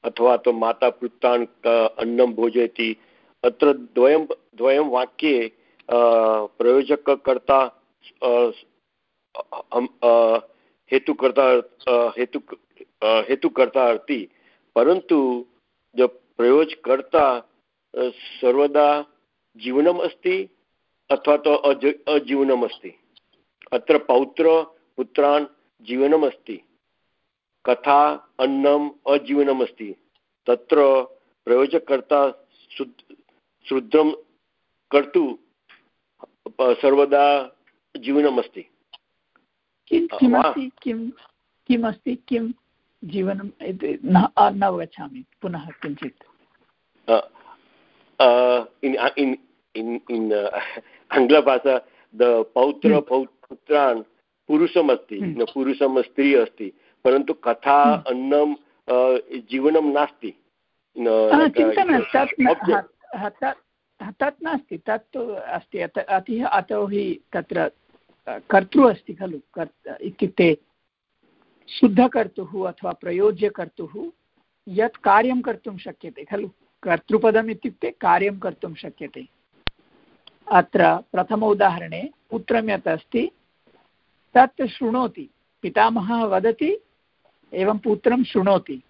अथवा तु माता पुत्रान् अन्नं भोजयति अत्र द्वयं द्वयं वाक्ये प्रयोजककर्ता हेतुकर्ता हेतु हेतुकर्ता अस्ति। परन्तु प्रयोजकर्ता सर्वदा जीवनम् अस्ति अथवा तो अज अजीवनम् अस्ति। अत्र पौत्र पुत्रान् जीवनम् अस्ति। कथा अन्नम् अजीवनम् अस्ति। तत्र प्रयोजकर्ता शुद्रं कर्तु सर्वदा जीवनम् अस्ति। किमस्ति किं किमस्ति किं जीवनं न अवगच्छामि पुनः किञ्चित्। आङ्ग्लभाषा द पौत्र पौत्रान् पुरुषमस्ति न पुरुषं स्त्री अस्ति परन्तु कथा अन्नं जीवनं नास्ति। तत् नास्ति तत् अस्ति अतः अतो हि तत्र कर्तृ अस्ति खलु इत्युक्ते शुद्धकर्तुः अथवा प्रयोज्यकर्तुः यत् कार्यं कर्तुं शक्यते खलु? कर्तृपदम् इत्युक्ते कार्यं कर्तुं शक्यते। अत्र प्रथम उदाहरणे पुत्रं यत् अस्ति तत् शृणोति पितामहः वदति एवं पुत्रं शृणोति।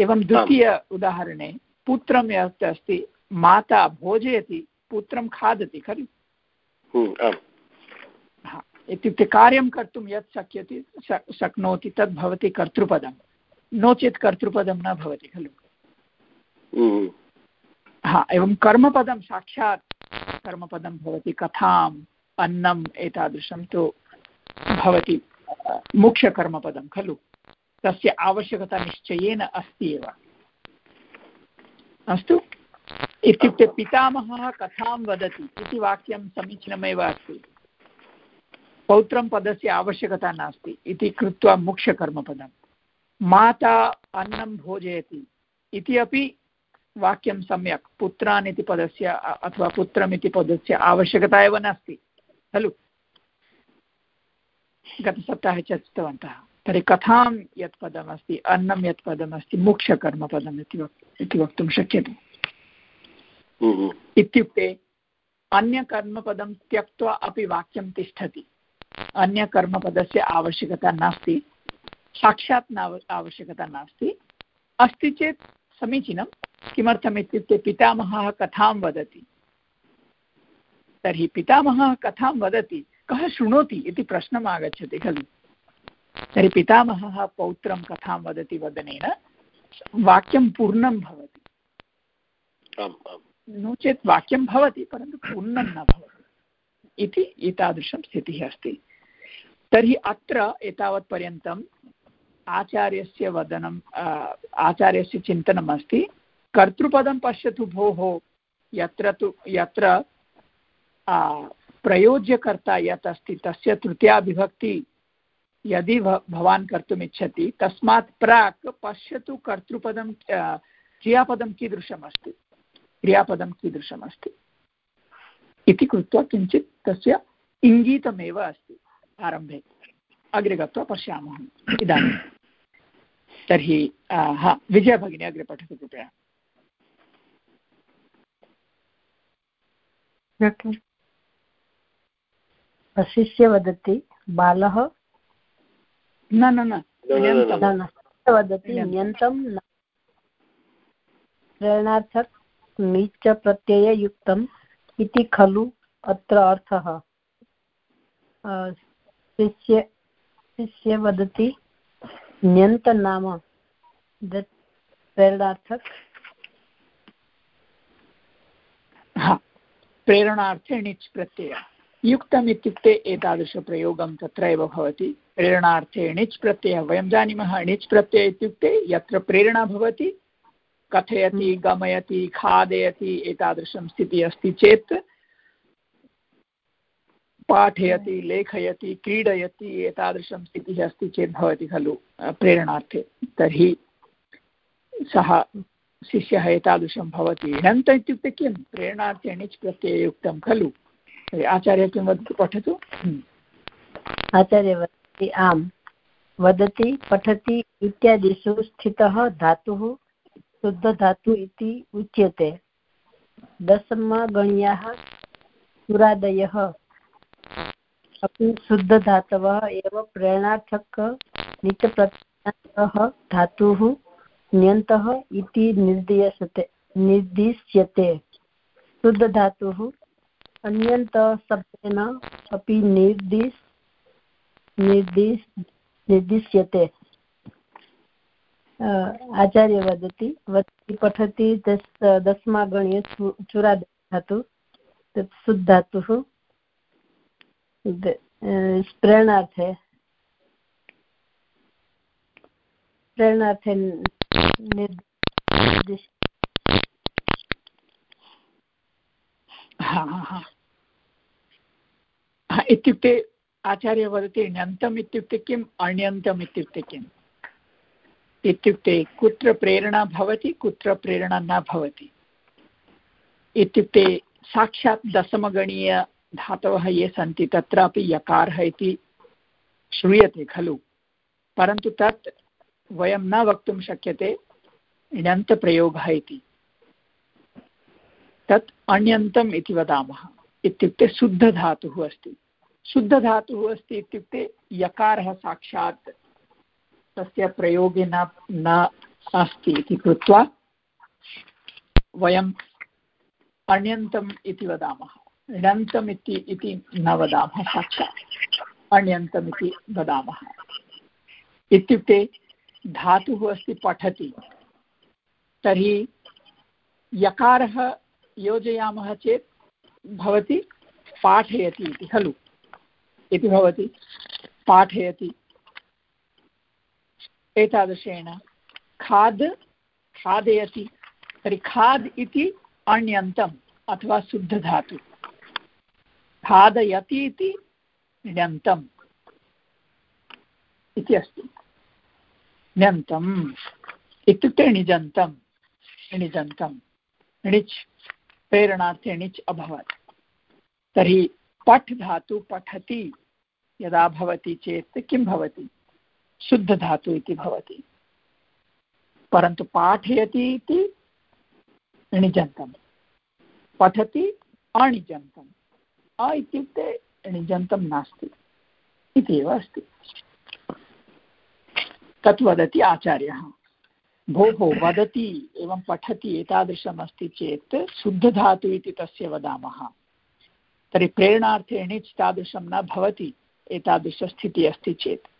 एवं द्वितीय उदाहरणे पुत्रं यत् अस्ति माता भोजयति पुत्रं खादति खलु? इत्युक्ते कार्यं कर्तुं यत् शक्यते शक्नोति तद् भवति कर्तृपदं। नो चेत् कर्तृपदं न भवति खलु? हम्म। हा एवं कर्मपदं साक्षात् कर्मपदं भवति कथाम् अन्नम् एतादृशं तु भवति मुख्यकर्मपदं खलु? तस्य आवश्यकता निश्चयेन अस्ति एव। अस्तु? इत्युक्ते पितामहः कथां वदति इति वाक्यं समीचीनमेव अस्ति। पौत्रं पदस्य आवश्यकता नास्ति। इति कृत्वा मुख्यकर्मपदं माता अन्नं भोजयति। इति अपि वाक्यं सम्यक्। पुत्रान् इति पदस्य अथवा पुत्रम् इति पदस्य आवश्यकता एव नास्ति। खलु? गतसप्ताहे चर्चितवन्तः। तर्हि कथां यत् पदमस्ति अन्नं यत् पदमस्ति मुख्यकर्मपदम् इति वक् इति वक्तुं शक्यते। इत्युक्ते अन्यकर्मपदं त्यक्त्वा अपि वाक्यं तिष्ठति। अन्यकर्मपदस्य आवश्यकता नास्ति साक्षात् न आवश्यकता नास्ति। अस्ति चेत् समीचीनं किमर्थम् इत्युक्ते पितामहः कथां वदति? तर्हि पितामहः कथां वदति? कः शृणोति इति प्रश्नम् आगच्छति खलु। तर्हि पितामहः पौत्रं कथां वदति वदनेन? वाक्यं पूर्णं भवति। नो चेत् वाक्यं भवति परन्तु पूर्णं न भवति। इति एतादृशं स्थितिः अस्ति। तर्हि अत्र एतावत्पर्यन्तम् आचार्यस्य वदनम् आचार्यस्य चिन्तनम् अस्ति। कर्तृपदं पश्यतु भोः, यत्र तु, यत्र प्रयोज्यकर्ता यत् अस्ति, तस्य तृतीयाविभक्ति यदि भवान् कर्तुम् इच्छति तस्मात् प्राक् पश्यतु कर्तृपदं क्रियापदं कीदृशम् अस्ति क्रियापदं कीदृशम् अस्ति इति कृत्वा किञ्चित् तस्य इङ्गितमेव अस्ति आरम्भे। अग्रे गत्वा पश्यामः। इदानीं। तर्हि हा विजयभगिनी अग्रे पठतु कृपया। वशिष्य वदति बालः? न न न वदति नीच प्रत्यययुक्तम् इति खलु अत्र अर्थः? शिष्य शिष्य वदति, न्यन्त नाम प्रेरणार्थक? हा प्रेरणार्थे णिच् प्रत्यय। युक्तम् इत्युक्ते एतादृशप्रयोगं तत्र एव भवति। प्रेरणार्थे णिच् प्रत्ययः। वयं जानीमः, णिच् प्रत्यय इत्युक्ते यत्र प्रेरणा भवति कथयति हम्म। गमयति खादयति एतादृशं स्थितिः अस्ति चेत् पाठयति लेखयति क्रीडयति एतादृशं स्थितिः अस्ति चेत् भवति खलु प्रेरणार्थे। तर्हि सः शिष्यः एतादृशं भवति। णन्त इत्युक्ते किं? प्रेरणार्थे णिच् प्रत्यययुक्तं खलु। आचार्य किं वदति? पठतु। हम्म। आचार्य वदति आम्। वदति पठति इत्यादिषु स्थितः धातुः शुद्धधातु इति उच्यते। दशमगणीयाः सुरादयः। अपि शुद्धधातवः एव प्रेरणार्थक नित्यप्रत्ययः धातुः ण्यन्तः इति निर्दिश्यते। निर्दिश्यते शुद्धधातुः अन्यन्तशब्देन अपि निर्दिश् निर्दिश्, निर्दिश्यते। आचार्य वदति। वदति, पठति, दश, दशमागणीय चुरा धातु तत् शुद्धातुः। प्रेरणार्थे प्रेरणार्थे निर्दिश इत्युक्ते आचार्य वदति ण्यन्तम् इत्युक्ते किम्? अण्यन्तम् इत्युक्ते किम्? इत्युक्ते कुत्र प्रेरणा भवति, कुत्र प्रेरणा न भवति। इत्युक्ते साक्षात् दशमगणीयधातवः ये सन्ति, तत्रापि यकारः इति श्रूयते खलु। परन्तु तत् वयं न वक्तुं शक्यते ण्यन्तप्रयोगः इति। तत् अण्यन्तम् इति वदामः। इत्युक्ते शुद्धधातुः अस्ति। शुद्धधातुः अस्ति इत्युक्ते यकारः साक्षात् तस्य प्रयोगे न न अस्ति इति कृत्वा वयम् अण्यन्तम् इति वदामः। णन्तम् इति इति न वदामः साक्षात् अण्यन्तम् इति वदामः। इत्युक्ते धातुः अस्ति पठति। तर्हि यकारः योजयामः चेत् भवति पाठयति इति, खलु? इति भवति पाठयति। एतादृशेन खाद्, खादयति, तर्हि खाद् इति अण्यन्तम् अथवा शुद्धधातु। खादयति इति ण्यन्तम् इति अस्ति। ण्यन्तम् इत्युक्ते णिजन्तम् णिजन्तम्, णिच्, प्रेरणार्थे णिच् अभवत्। तर्हि पठ् धातु पठति, यदा भवति चेत् किं भवति? शुद्धधातु इति भवति। परन्तु पाठयति इति णिजन्तं पठति अणिजन्तम्। अ इत्युक्ते णिजन्तं नास्ति। इति एव अस्ति। तत् वदति आचार्यः। भोः वदति एवं पठति एतादृशम् अस्ति चेत् शुद्धधातु इति तस्य वदामः। तर्हि प्रेरणार्थे णिच् तादृशं न भवति। एतादृशस्थितिः अस्ति चेत्।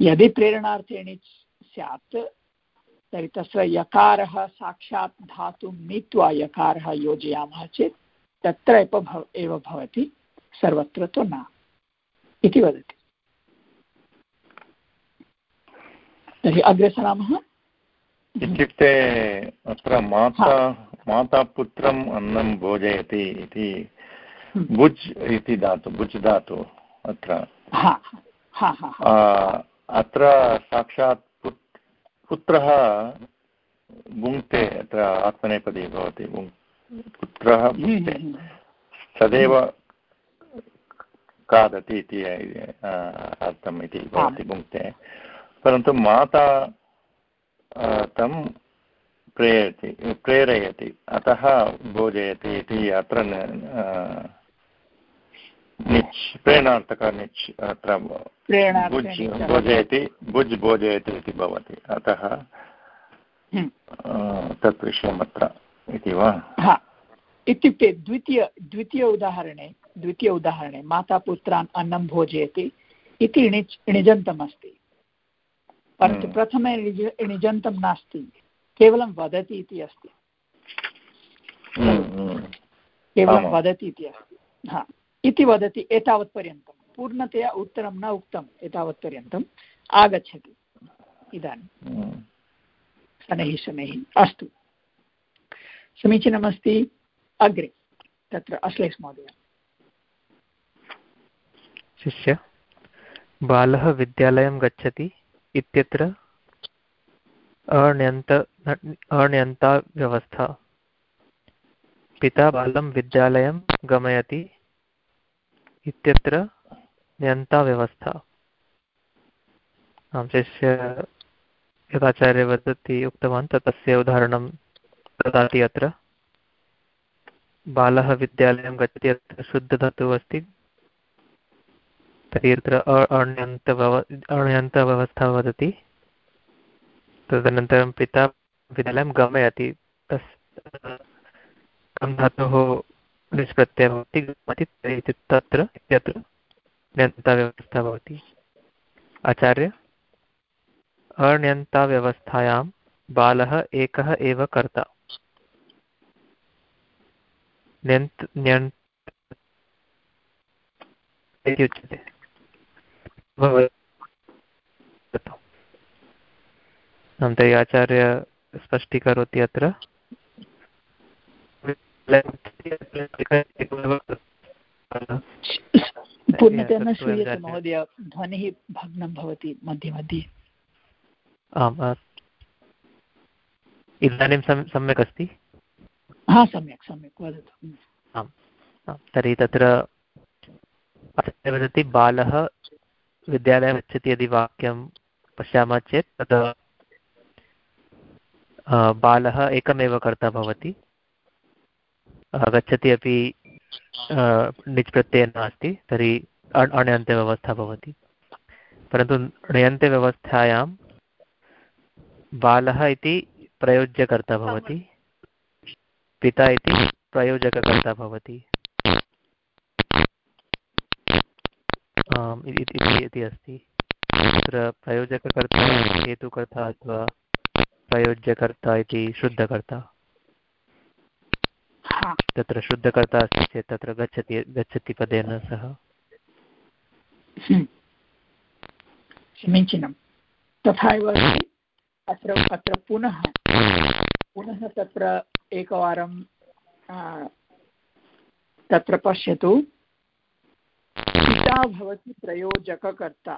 यदि प्रेरणार्थे णिच् स्यात् तर्हि तत्र यकारः साक्षात् धातुं नीत्वा यकारः योजयामः चेत् तत्र एव भव एव भवति सर्वत्र तु न इति वदति। तर्हि अग्रे सरामः। इत्युक्ते अत्र माता माता पुत्रम् अन्नं भोजयति इति हम्म। भुज् इति धातु भुज् धातु अत्र। हा हा हा हा। अत्र साक्षात् पुत् पुत्रः भुङ्क्ते अत्र आत्मनेपदी भवति पुत्रः हम्म, हम्म, सदैव खादति इति अर्थम् इति भवति भुङ्क्ते परन्तु माता तं प्रेरयति प्रेरयति अतः भोजयति इति अत्र निच् प्रेरणार्थक निच् अत्र भुज् भोजयति भुज् भोजयति इति भवति। अतः हम्म। तत् विषयम् अत्र इति वा? हा। इत्युक्ते द्वितीय द्वितीय उदाहरणे द्वितीय उदाहरणे मातापुत्रान् अन्नं भोजयति इति णिच् णिजन्तम् अस्ति परन्तु हम्म। प्रथमे णिज णिजन्तं नास्ति केवलं वदति इति अस्ति। हम्म। केवलं वदति इति अस्ति। हा। इति वदति एतावत्पर्यन्तं पूर्णतया उत्तरं न उक्तम् एतावत्पर्यन्तम् आगच्छति। इदानीं। शनैः शनैः। अस्तु। समीचीनमस्ति अग्रे। तत्र अश्लेष महोदय। शिष्य, बालः विद्यालयं गच्छति इत्यत्र अण्यन्त अण्यन्ता व्यवस्था पिता बालं विद्यालयं गमयति इत्यत्र ण्यन्ता व्यवस्था आं शिष्य यदाचार्य वदति, उक्तवान् तस्य उदाहरणं ददाति अत्र। बालः विद्यालयं गच्छति, अत्र शुद्धधातुः अस्ति तर्हि अत्र अण्यन्तव्यव, अण्यन्तव्यवस्था वदति। तदनन्तरं पिता विद्यालयं गमयति। तस् धातोः निस् प्रत्ययः भवति तत्र इत्यत्र भवति। आचार्य अण्यन्ताव्यवस्थायां बालः एकः एव कर्ता। इति उच्यते आचार्य स्पष्टीकरोति अत्र। पूर्णतया न श्रूयते। महोदय ध्वनिः भग्नं भवति मध्ये मध्ये। आम् इदानीं सम्यक् अस्ति हा सम्यक् सम्यक् वदतु। आम् तर्हि तत्र वदति बालः विद्यालयं गच्छति यदि वाक्यं पश्यामः चेत् तदा बालः एकमेव कर्ता भवति। गच्छति अपि निच् प्रत्ययः नास्ति, तर्हि अण्, अण्यन्त्यव्यवस्था भवति। परन्तु णयन्त्यव्यवस्थायां बालः इति प्रयोज्यकर्ता भवति। पिता इति प्रयोजककर्ता भवति। इति अस्ति। तत्र प्रयोजककर्ता, हेतुकर्ता अथवा प्रयोज्यकर्ता इति शुद्धकर्ता। तत्र शुद्धकर्ता अस्ति चेत् तत्र गच्छति गच्छति पदेन सह। समीचीनं। तथा एव अस्ति, अत्र अत्र पुनः पुनः तत्र एकवारं तत्र पश्यतु। पिता भवति प्रयोजककर्ता।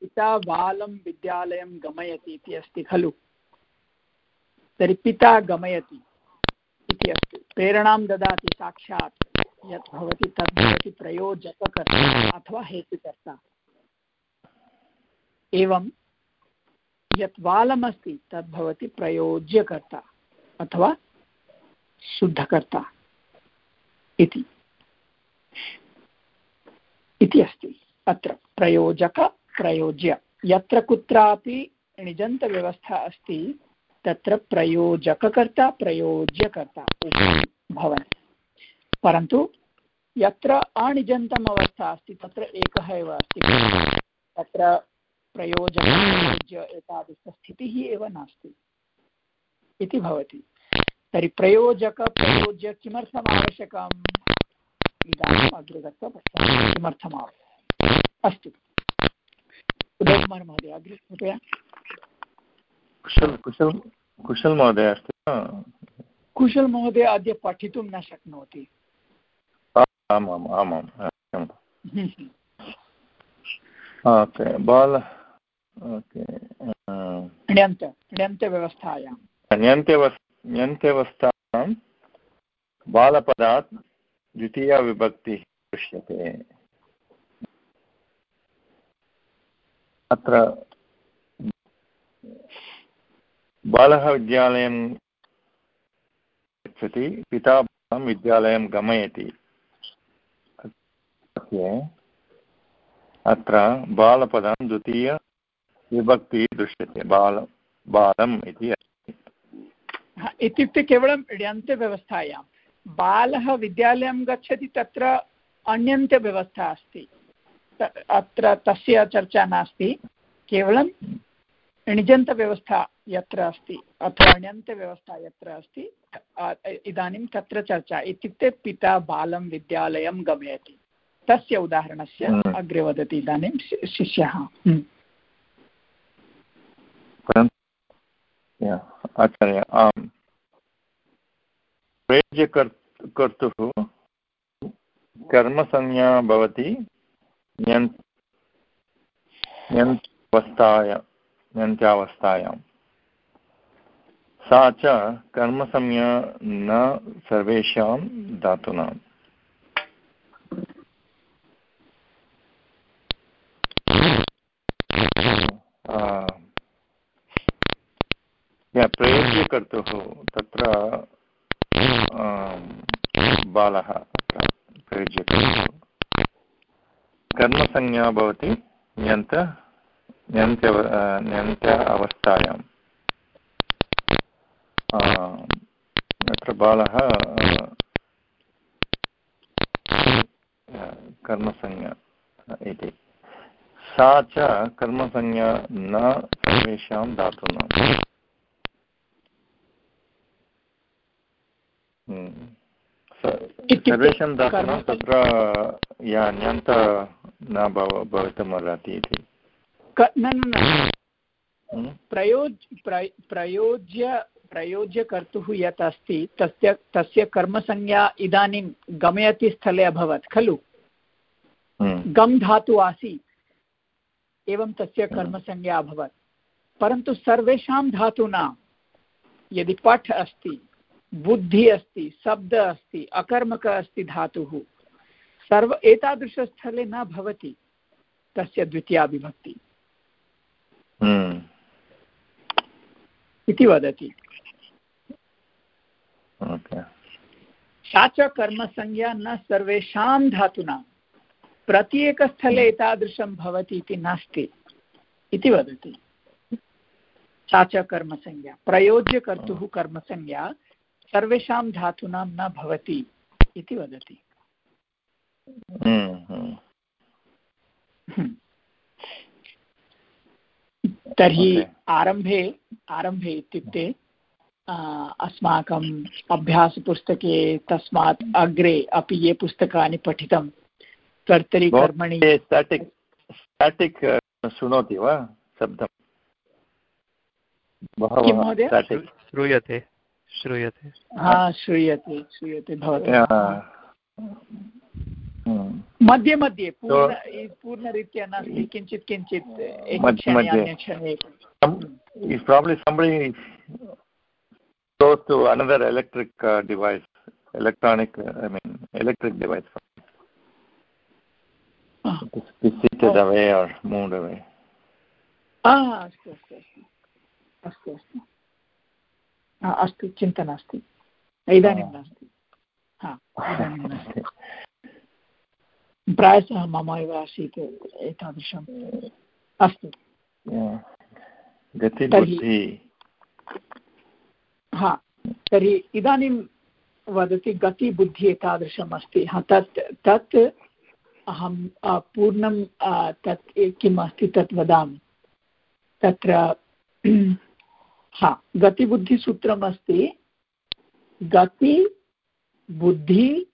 पिता बालं विद्यालयं गमयति इति अस्ति खलु। तर्हि पिता गमयति। इति अस्ति। प्रेरणां ददाति साक्षात् यत् भवति, तद् भवति प्रयोजककर्ता अथवा हेतुकर्ता। एवं यत् बालमस्ति, तद् भवति प्रयोज्यकर्ता अथवा शुद्धकर्ता इति। इति अस्ति। अत्र प्रयोजक, प्रयोज्य। यत्र कुत्रापि णिजन्तव्यवस्था अस्ति तत्र प्रयोजककर्ता, प्रयोज्यकर्ता भवन्ति। परन्तु यत्र अणिजन्तम् अवस्था अस्ति, तत्र एकः एव अस्ति। तत्र प्रयोजकप्रयोज्य एतादृशस्थितिः एव नास्ति इति भवति। तर्हि प्रयोजकप्रयोज्य किमर्थम् आवश्यकम् इदानीम् अग्रे गत्वा पश्यामः। किमर्थम् आवश्यकम् अस्तु। उदयकुमार् महोदय अग्रे कृपया। कुशल कुशल कुशल महोदय अस्ति कुशल महोदय अद्य पठितुं न शक्नोति। आम् आम् आमाम् ओके बाल ओके ण्यन्त ण्यन्तव्यवस्थायां। ण्यन्त्यवस्थायां बालपदात् द्वितीया विभक्तिः दृश्यते। अत्र बालः विद्यालयं गच्छति पिता विद्यालयं गमयति। अत्र बालपदं द्वितीयविभक्तिः दृश्यते, बाल, बालम् इति इत्युक्ते केवलं ण्यन्तव्यवस्थायां बालः विद्यालयं गच्छति तत्र अन्यन्तव्यवस्था अस्ति। अत्र तस्य चर्चा नास्ति, केवलं णिजन्तव्यवस्था यत्र अस्ति अथवा ण्यन्तव्यवस्था यत्र अस्ति इदानीं तत्र चर्चा। इत्युक्ते पिता बालं विद्यालयं गमयति। तस्य उदाहरणस्य। अग्रे वदति इदानीं शिष्यः। हम्म। आचार्य आम्। प्रयोज्यकर्तुः कर्मसंज्ञा भवति ण्यन्त्वस्थाय ण्यन्त्यावस्थायां सा च कर्मसंज्ञा न सर्वेषां धातूनाम्। प्रयोज्यकर्तुः तत्र बालः प्रयोज्यकर्तुः कर्मसंज्ञा भवति ण्यन्त ण्यन्त्य ण्यन्त्य अवस्थायाम्। अत्र बालः कर्मसंज्ञा इति। सा च कर्मसंज्ञा न सर्वेषां धातूनाम् हम्म। सर्वेषां धातूनां तत्र या ण्यन्त न भव भवितुमर्हति इति। न न हम्म? प्रयोज् प्रयोज्य प्रयोज्यकर्तुः यत् अस्ति तस्य तस्य कर्मसंज्ञा इदानीं गमयति स्थले अभवत् खलु हम्म। गम् धातु आसीत् एवं तस्य हम्म। कर्मसंज्ञा अभवत् परन्तु सर्वेषां धातूनां यदि पठ् अस्ति बुद्धिः अस्ति शब्दः अस्ति अकर्मकः अस्ति धातुः सर्व एतादृशस्थले न भवति तस्य द्वितीया विभक्ति hmm. इति वदति. सा च कर्मसंज्ञा न सर्वेषां धातूनां। प्रत्येकस्थले एतादृशं भवति इति नास्ति। इति वदति। सा च कर्मसंज्ञा प्रयोज्यकर्तुः कर्मसंज्ञा सर्वेषां धातूनां न भवति इति वदति। हम्म, हम्म। हम्म। तर्हि आरम्भे आरम्भे इत्युक्ते अस्माकम् अभ्यासपुस्तके तस्मात् अग्रे अपि ये पुस्तकानि पठितं कर्तरि कर्मणि। स्टाटिक् शृणोति वा शब्दं? श्रूयते श्रूयते। हा श्रूयते श्रूयते भवतः। मध्ये मध्ये पूर्णरीत्या इलेक्ट्रिक् डिवैस् इलेक्ट्रानिक् ऐ अस्तु चिन्ता नास्ति. इदानीं नास्ति. प्रायशः मम एव आसीत् एतादृशम् अस्तु। हा तर्हि इदानीं वदति गतिबुद्धिः एतादृशम् अस्ति। हा तत् तत् अहं पूर्णं तत् किम् अस्ति तत् वदामि। तत्र हा गतिबुद्धिसूत्रम् अस्ति गति बुद्धि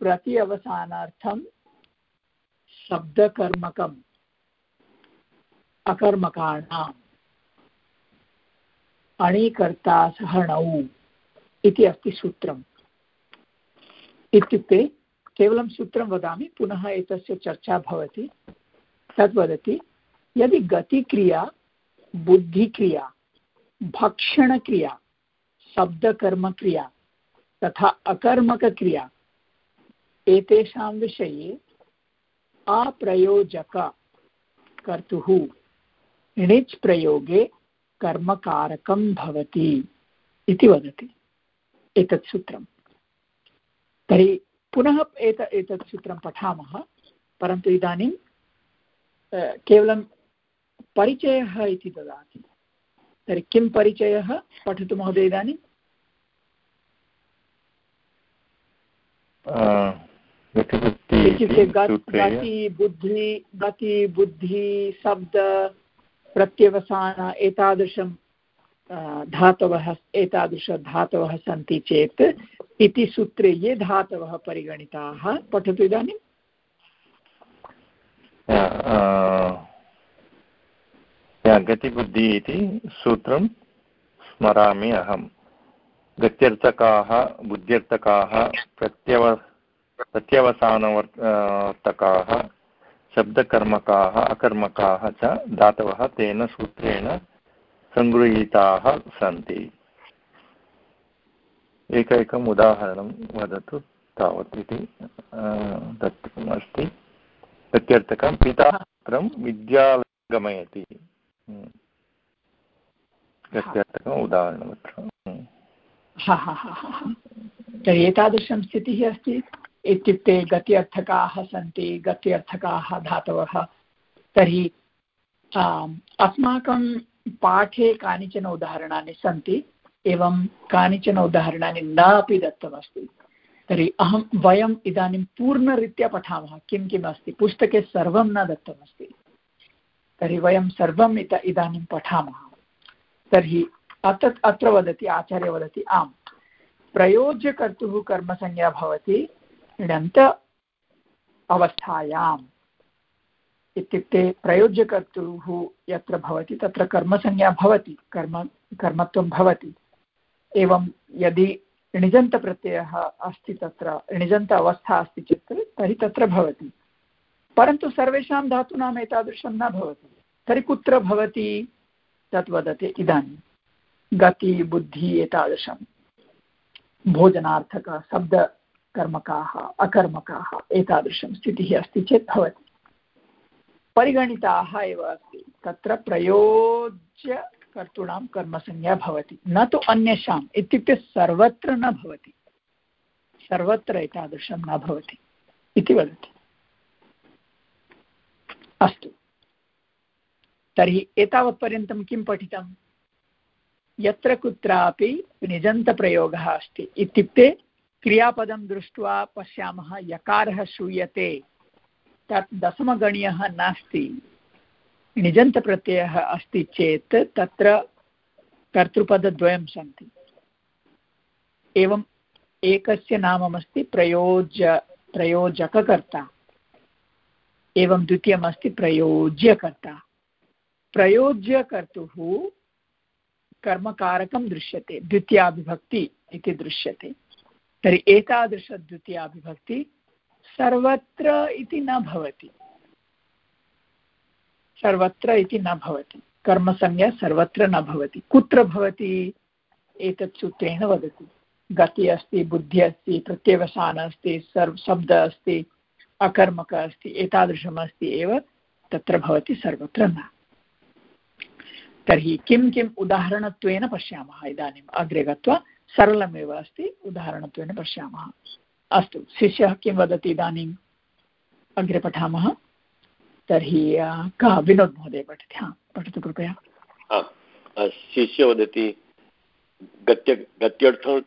प्रति अवसानार्थं शब्दकर्मकम्, अकर्मकाणाम् अणीकर्ता सहणौ इति अस्ति सूत्रम्। इत्युक्ते केवलं सूत्रं वदामि, पुनः एतस्य चर्चा भवति। तद् वदति, यदि गतिक्रिया, बुद्धिक्रिया, भक्षणक्रिया, शब्दकर्मक्रिया तथा अकर्मकक्रिया एतेषां विषये अप्रयोजककर्तुः णिच् प्रयोगे कर्मकारकं भवति इति वदति एतत् सूत्रं। तर्हि पुनः एत, एतत् सूत्रं पठामः, परन्तु इदानीं केवलं परिचयः इति ददाति। तर्हि किं परिचयः? पठतु महोदय इदानीं। इत्युक्ते गति बुद्धि गति बुद्धि शब्द प्रत्यवसान एतादृशं धातवः एतादृशधातवः सन्ति चेत् इति सूत्रे ये धातवः परिगणिताः पठतु इदानीम् गतिबुद्धि इति सूत्रं स्मरामि अहं। गत्यर्थकाः बुद्ध्यर्थकाः प्रत्यव प्रत्यवसानवर्तकाः शब्दकर्मकाः अकर्मकाः च धातवः तेन सूत्रेण सङ्गृहीताः सन्ति। एकैकम् उदाहरणं वदतु तावत् इति दत्तम् अस्ति। प्रत्यर्थकं पिता पुत्रं विद्यालयं गमयति हम्म। प्रत्यर्थकम् उदाहरणमत्र। एतादृशं स्थितिः अस्ति? इत्युक्ते गत्यर्थकाः सन्ति, गत्यर्थकाः धातवः। तर्हि अस्माकं पाठे कानिचन उदाहरणानि सन्ति, एवं कानिचन उदाहरणानि न अपि दत्तमस्ति। तर्हि अहं वयम् इदानीं पूर्णरीत्या पठामः, किं किम् अस्ति, पुस्तके सर्वं न दत्तमस्ति। तर्हि वयं सर्वम् इत, इदानीं पठामः। तर्हि अत्र अत्र वदति, आचार्य वदति, आम्, प्रयोज्यकर्तुः कर्मसंज्ञा भवति इडन्त अवस्थायाम्। इत्युक्ते प्रयोज्यकर्तुः यत्र भवति, तत्र कर्मसंज्ञा भवति, कर्म, कर्मत्वं भवति। एवं यदि णिजन्तप्रत्ययः अस्ति तत्र णिजन्त अवस्था अस्ति चेत् तर्हि तत्र भवति। परन्तु सर्वेषां धातूनाम् एतादृशं न भवति। तर्हि कुत्र भवति? तत् वदति इदानीं। गति, बुद्धि एतादृशं। भोजनार्थक शब्दकर्मकाः अकर्मकाः एतादृशं स्थितिः अस्ति चेत् भवति। परिगणिताः एव अस्ति। तत्र प्रयोज्यकर्तॄणां कर्मसंज्ञा भवति। न तु अन्येषाम् इत्युक्ते सर्वत्र न भवति। सर्वत्र एतादृशं न भवति इति वदति। अस्तु। तर्हि एतावत्पर्यन्तं किं पठितम् यत्र कुत्रापि निजन्तप्रयोगः अस्ति। इत्युक्ते क्रियापदं दृष्ट्वा पश्यामः, यकारः श्रूयते। तत् दशमगणीयः नास्ति। निजन्तप्रत्ययः अस्ति चेत् तत्र कर्तृपदद्वयं सन्ति। एवम् एकस्य नाममस्ति प्रयोज प्रयोजककर्ता। एवं द्वितीयमस्ति प्रयोज्यकर्ता। प्रयोज्यकर्तुः कर्मकारकं दृश्यते द्वितीयाविभक्ति इति दृश्यते। तर्हि एतादृशद्वितीयाविभक्ति सर्वत्र इति न भवति। सर्वत्र इति न भवति। कर्मसंज्ञा सर्वत्र न भवति। कुत्र भवति एतत् सूत्रेण वदति। गति अस्ति, बुद्धिः अस्ति, प्रत्यवसान अस्ति, सर्व, शब्दः अस्ति, अकर्मक अस्ति, एतादृशम् अस्ति एव तत्र भवति, सर्वत्र न। तर्हि किं किम् उदाहरणत्वेन पश्यामः इदानीम् अग्रे गत्वा सरलमेव अस्ति उदाहरणत्वेन पश्यामः। अस्तु शिष्यः किं वदति इदानीम्? अग्रे पठामः। तर्हि कः? विनोद् महोदय पठति। हा पठतु कृपया। शिष्य वदति गत्य गत्यर्थं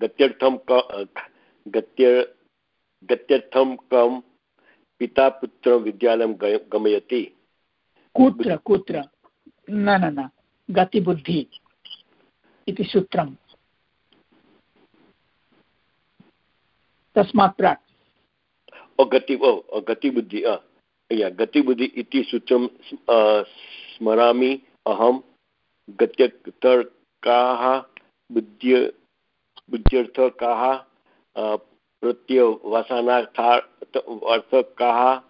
गत्यर्थं गत्य गत्यर्थं कं पिता पुत्रं विद्यालयं गमयति। कुत्र कुत्र? न न न गतिबुद्धि इति सूत्रं तस्मात् प्राक्। गति गतिबुद्धि गतिबुद्धि इति सूत्रं स्मरामि अहं गत्यतर्काः बुद्ध्य, बुद्ध्यर्थकाः प्रत्ययवसानार्थकाः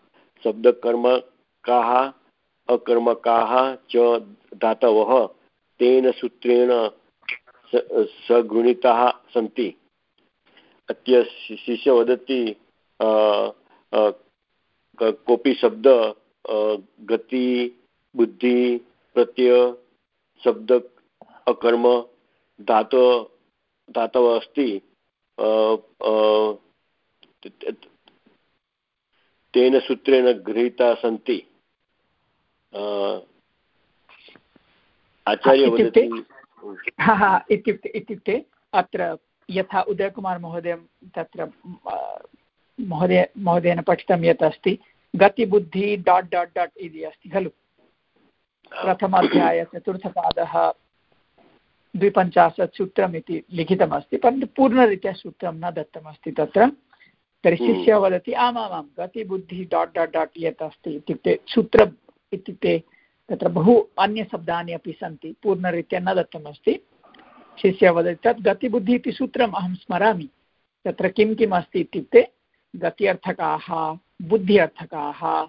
शब्दकर्मकाः, अकर्मकाः च धातवः, तेन सूत्रेण सगुणिताः सन्ति। अद्य शिष्य वदति कोऽपि शब्द गति बुद्धि प्रत्यय शब्द अकर्म धातु धातवः अस्ति तेन सूत्रेण गृहीता सन्ति। आचार्य वदति इत्युक्ते इत्युक्ते अत्र यथा उदयकुमारमहोदयं तत्र महोदय महोदयेन पठितं यत् अस्ति गतिबुद्धि डाट् डाट् डाट् इति अस्ति खलु? प्रथमाध्याय चतुर्थपादः द्विपञ्चाशत् सूत्रम् इति लिखितमस्ति परन्तु पूर्णरीत्या सूत्रं न दत्तमस्ति तत्र। तर्हि हम्म। शिष्यः वदति आमामां गतिबुद्धिः डाट् डाट् डाट् यत् अस्ति इत्युक्ते सूत्रम् इत्युक्ते तत्र बहु अन्यशब्दानि अपि सन्ति पूर्णरीत्या न दत्तमस्ति। शिष्यः वदति। तत् गतिबुद्धिः इति सूत्रम् अहं स्मरामि। तत्र किं किम् अस्ति इत्युक्ते गत्यर्थकाः बुद्ध्यर्थकाः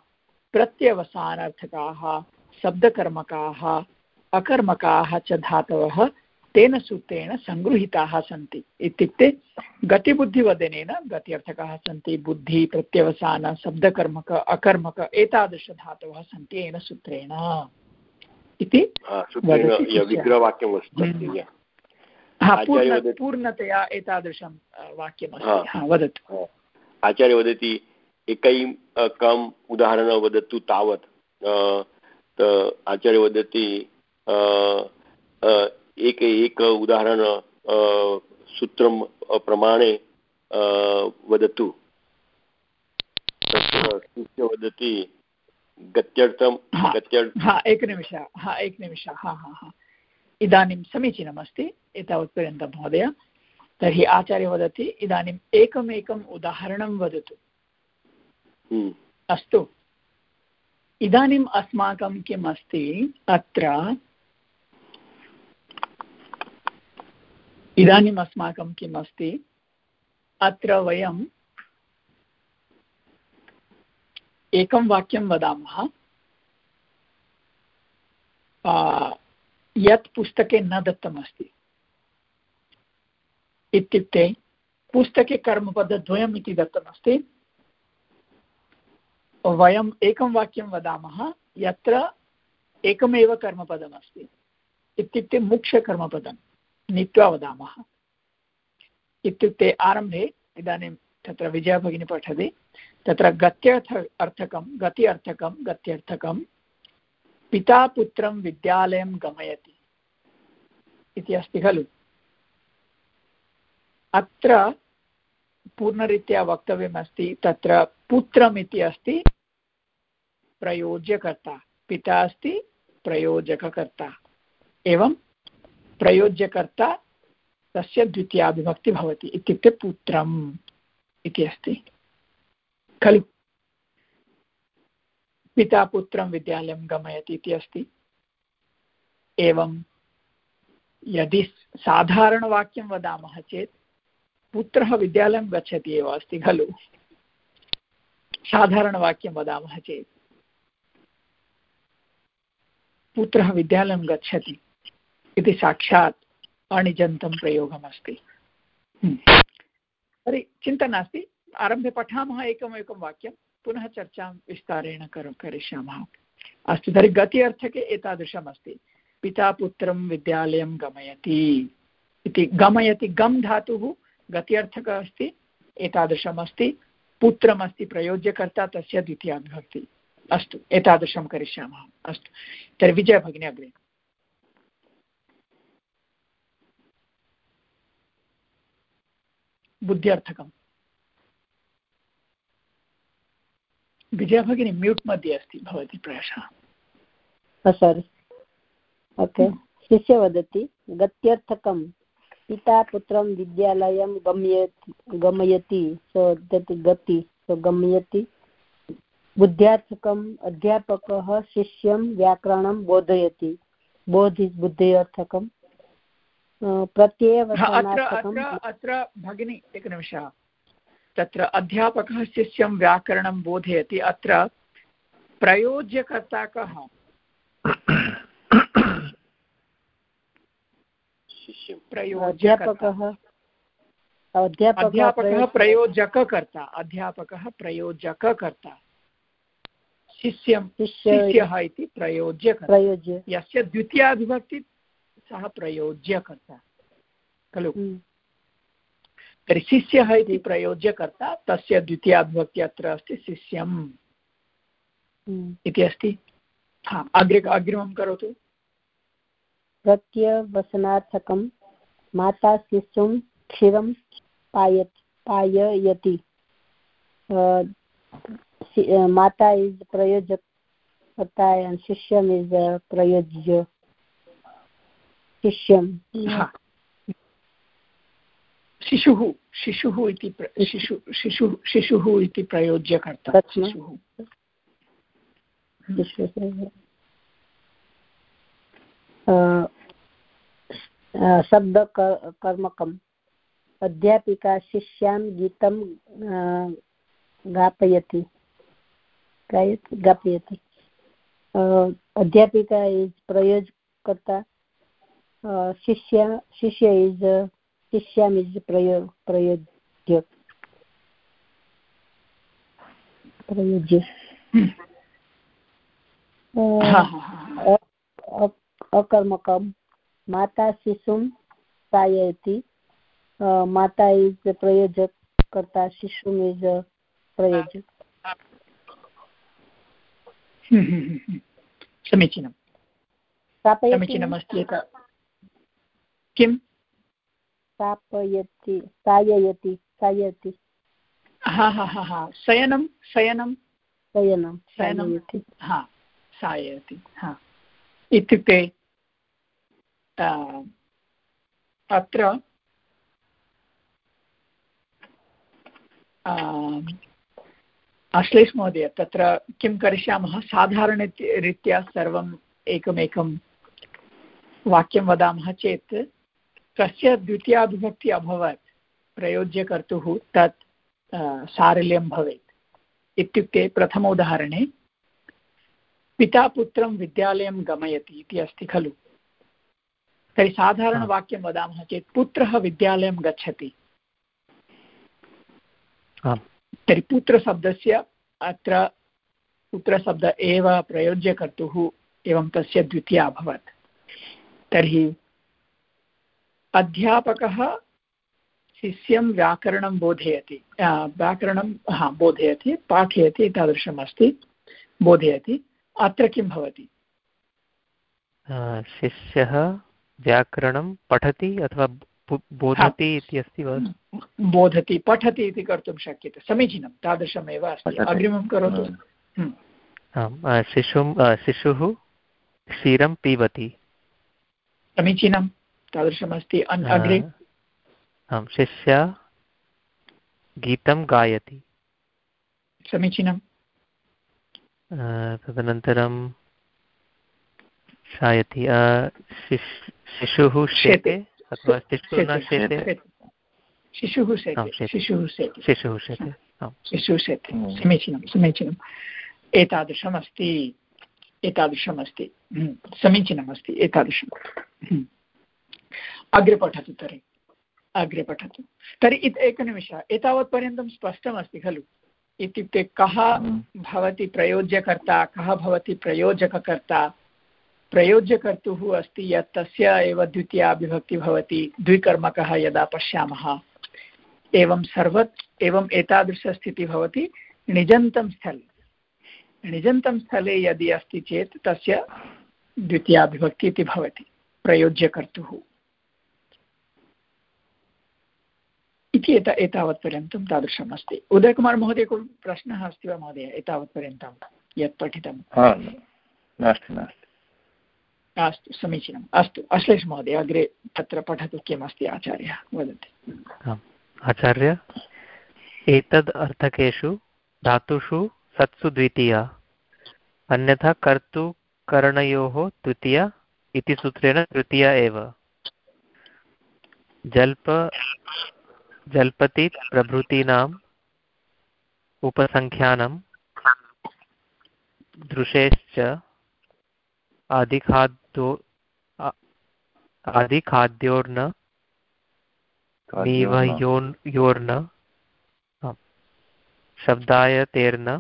प्रत्यवसानार्थकाः शब्दकर्मकाः अकर्मकाः च धातवः तेन सूत्रेण सङ्गृहीताः सन्ति। इत्युक्ते गतिबुद्धिवदनेन गत्यर्थकाः सन्ति बुद्धि प्रत्यवसान शब्दकर्मक अकर्मक एतादृशधातवः सन्ति येन सूत्रेण। इति पूर्णतया एतादृशं वाक्यमस्ति. वदतु. आचार्य वदति एकैकम् उदाहरणं वदतु तावत्. आचार्य वदति एक एक उदाहरण सूत्रं प्रमाणे वदतु. तत्र वदति गत्यर्थं गत्यर्थ हा एकनिमिषः हा एकनिमिषः हा हा हा. इदानीं समीचीनमस्ति एतावत्पर्यन्तं महोदय। तर्हि आचार्य वदति इदानीम् एकमेकम् उदाहरणं वदतु। हम्म। अस्तु। इदानीम् अस्माकं किम् अस्ति? अत्र इदानीम् अस्माकं किम् अस्ति? अत्र वयम् एकं वाक्यं वदामः। यत् पुस्तके न दत्तमस्ति। इत्युक्ते पुस्तके कर्मपदद्वयम् इति दत्तमस्ति। वयम् एकं वाक्यं वदामः, यत्र एकमेव कर्मपदमस्ति। इत्युक्ते मुख्यकर्मपदं नीत्वा वदामः। इत्युक्ते आरम्भे, इदानीं तत्र विजयभगिनी पठति, तत्र गत्यर्थ अर्थकं, गति अर्थकं, गत्यर्थकं पिता पुत्रं विद्यालयं गमयति इति अस्ति खलु। अत्र पूर्णरीत्या वक्तव्यमस्ति, तत्र पुत्रम् इति अस्ति, प्रयोज्यकर्ता। पिता अस्ति, प्रयोजककर्ता। एवं प्रयोज्यकर्ता तस्य द्वितीयाविभक्ति भवति, इत्युक्ते पुत्रम् इति अस्ति। खलु। पिता पुत्रं विद्यालयं गमयति इति अस्ति। एवं यदि साधारणवाक्यं वदामः चेत्, पुत्रः विद्यालयं गच्छति एव अस्ति खलु। साधारणवाक्यं वदामः चेत्। पुत्रः विद्यालयं गच्छति इति साक्षात् अणिजन्तं प्रयोगमस्ति। हम्म। तर्हि चिन्ता नास्ति, आरम्भे पठामः एकम् एकं वाक्यं पुनः चर्चां विस्तारेण कर, करिष्यामः। अस्तु, तर्हि गति अर्थके एतादृशमस्ति। पिता पुत्रं विद्यालयं गमयति इति। गमयति, गम् धातुः गत्यर्थकः अस्ति, एतादृशमस्ति। पुत्रमस्ति प्रयोज्यकर्ता, तस्य द्वितीया विभक्ति अस्तु, एतादृशं करिष्यामः। अस्तु, तर्हि विजयभगिनी अग्रे। बुद्ध्यर्थकम्। विजयभगिनी म्यूट् मध्ये अस्ति भवती प्रायशः। सारि ओके शिष्य वदति गत्यर्थकं पिता पुत्रं विद्यालयं गम्यति गमयति सो दट् गति सो गम्यति। बुद्ध्यार्थकम् अध्यापकः शिष्यं व्याकरणं बोधयति बोध् इस् बुद्धेर्थकं। प्रत्ययवचनार्थकम् अत्र भगिनी एकनिमिषः तत्र अध्यापकः शिष्यं व्याकरणं बोधयति। अत्र प्रयोज्यकर्ता कः? अध्यापकः अध्यापकः प्रयोजककर्ता। अध्यापकः प्रयोजककर्ता। शिष्यं शिष्यः इति प्रयोज्य प्रयोज्य यस्य द्वितीया विभक्ति सः प्रयोज्यकर्ता। खलु? हम्म। तर्हि शिष्यः इति प्रयोज्यकर्ता तस्य द्वितीया विभक्ति अत्र अस्ति शिष्यम् हम्म। इति अस्ति। हा अग्रे अग्रिमं करोतु। प्रत्यवसनार्थकं माता शिशुं क्षीरं पाय पाययति। माता इस् प्रयोजकता and शिष्यम् इस् प्रयोज्य शिष्यं शिशुः शिशुः इति शिशु शिशुः शिशुः इति प्रयोज्यकर्ता शिशुः। शब्दकर्मकम् अध्यापिका शिष्यां गीतं गापयति। गायति गापयति। अध्यापिका इस् प्रयोजकर्ता। शिष्य शिष्य इस् शिष्याम् इस् प्रयो प्रयोज्य प्रयोज्य अकर्मकं माता शिशुं पाययति माता इस् प्रयोजक कर्ता शिशुम् इस् प्रयोजक समीचीनं समीचीनमस्ति एक किं स्थापयति साययति सायति हा हा हा हा। शयनं शयनं। शयनं शयनं हा साययति हा। इत्युक्ते अत्र अश्लेष महोदय तत्र किं करिष्यामः? साधारणरीत्या सर्वम् एकमेकं वाक्यं वदामः चेत् कस्य द्वितीयाविभक्ति अभवत्? प्रयोज्यकर्तुः तत् सारल्यं भवेत्। इत्युक्ते प्रथम उदाहरणे पिता पुत्रं विद्यालयं गमयति इति अस्ति खलु। तर्हि साधारणवाक्यं वदामः चेत् पुत्रः विद्यालयं गच्छति। तर्हि पुत्रशब्दस्य अत्र पुत्रशब्द एव प्रयोज्यकर्तुः एवं तस्य द्वितीया अभवत्। तर्हि अध्यापकः शिष्यं व्याकरणं बोधयति व्याकरणं हा बोधयति पाठयति तादृशम् अस्ति बोधयति अत्र किं भवति? शिष्यः व्याकरणं पठति अथवा बोधति इति अस्ति वा? बोधति पठति इति कर्तुं शक्यते समीचीनं तादृशमेव अस्ति अग्रिमं करोतु। आम् शिशुं शिशुः क्षीरं पिबति। समीचीनं तादृशमस्ति। अग्रे आम् शिष्या गीतं गायति। समीचीनं तदनन्तरं शायति। शिशुः शेते। अथवा शिशुः शेते शिशुः शेते शिशुः शेते। शिशुः शेते शिशुः शेते समीचीनं समीचीनम् एतादृशमस्ति एतादृशमस्ति। हम्म, समीचीनमस्ति एतादृशम् हम्म। अग्रे पठतु तर्हि अग्रे पठतु तर्हि एकनिमिषः एतावत्पर्यन्तं स्पष्टमस्ति खलु? इत्युक्ते कः भवति प्रयोज्यकर्ता, कः भवति प्रयोजककर्ता? प्रयोज्यकर्तुः अस्ति यत् तस्य एव द्वितीया विभक्तिः भवति, द्विकर्मकः यदा पश्यामः। एवं सर्व एवम् एतादृशस्थितिः भवति निजन्तं स्थले। निजन्तं स्थले यदि अस्ति चेत् तस्य द्वितीया विभक्तिः इति भवति, प्रयोज्यकर्तुः। इति एता एतावत्पर्यन्तं तादृशम् अस्ति उदयकुमार् महोदय कोऽपि प्रश्नः अस्ति वा महोदय? एतावत्पर्यन्तं यत् पठितं? नास्ति नास्ति। अस्तु समीचीनम्। अस्तु अश्लेष महोदय अग्रे तत्र पठतु किमस्ति आचार्यः? वदति। आचार्य एतद् अर्थकेषु धातुषु सत्सु द्वितीया अन्यथा कर्तुकरणयोः तृतीया इति सूत्रेण तृतीया एव। जल्प जल्पति प्रभृतीनाम् उपसङ्ख्यानं दृशेश्च आदिखाद्यो आदिखाद्योर्न नीवयोर्न शब्दायतेर्न